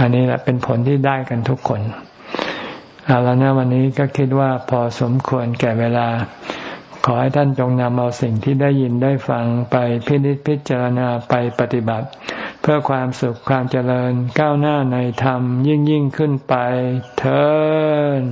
อันนี้แหละเป็นผลที่ได้กันทุกคนเอาแล้วนะวันนี้ก็คิดว่าพอสมควรแก่เวลา ขอให้ท่านจงนำเอาสิ่งที่ได้ยินได้ฟังไปพินิจพิจารณาไปปฏิบัติ เพื่อความสุขความเจริญก้าวหน้าในธรรมยิ่งยิ่งขึ้นไปเถิด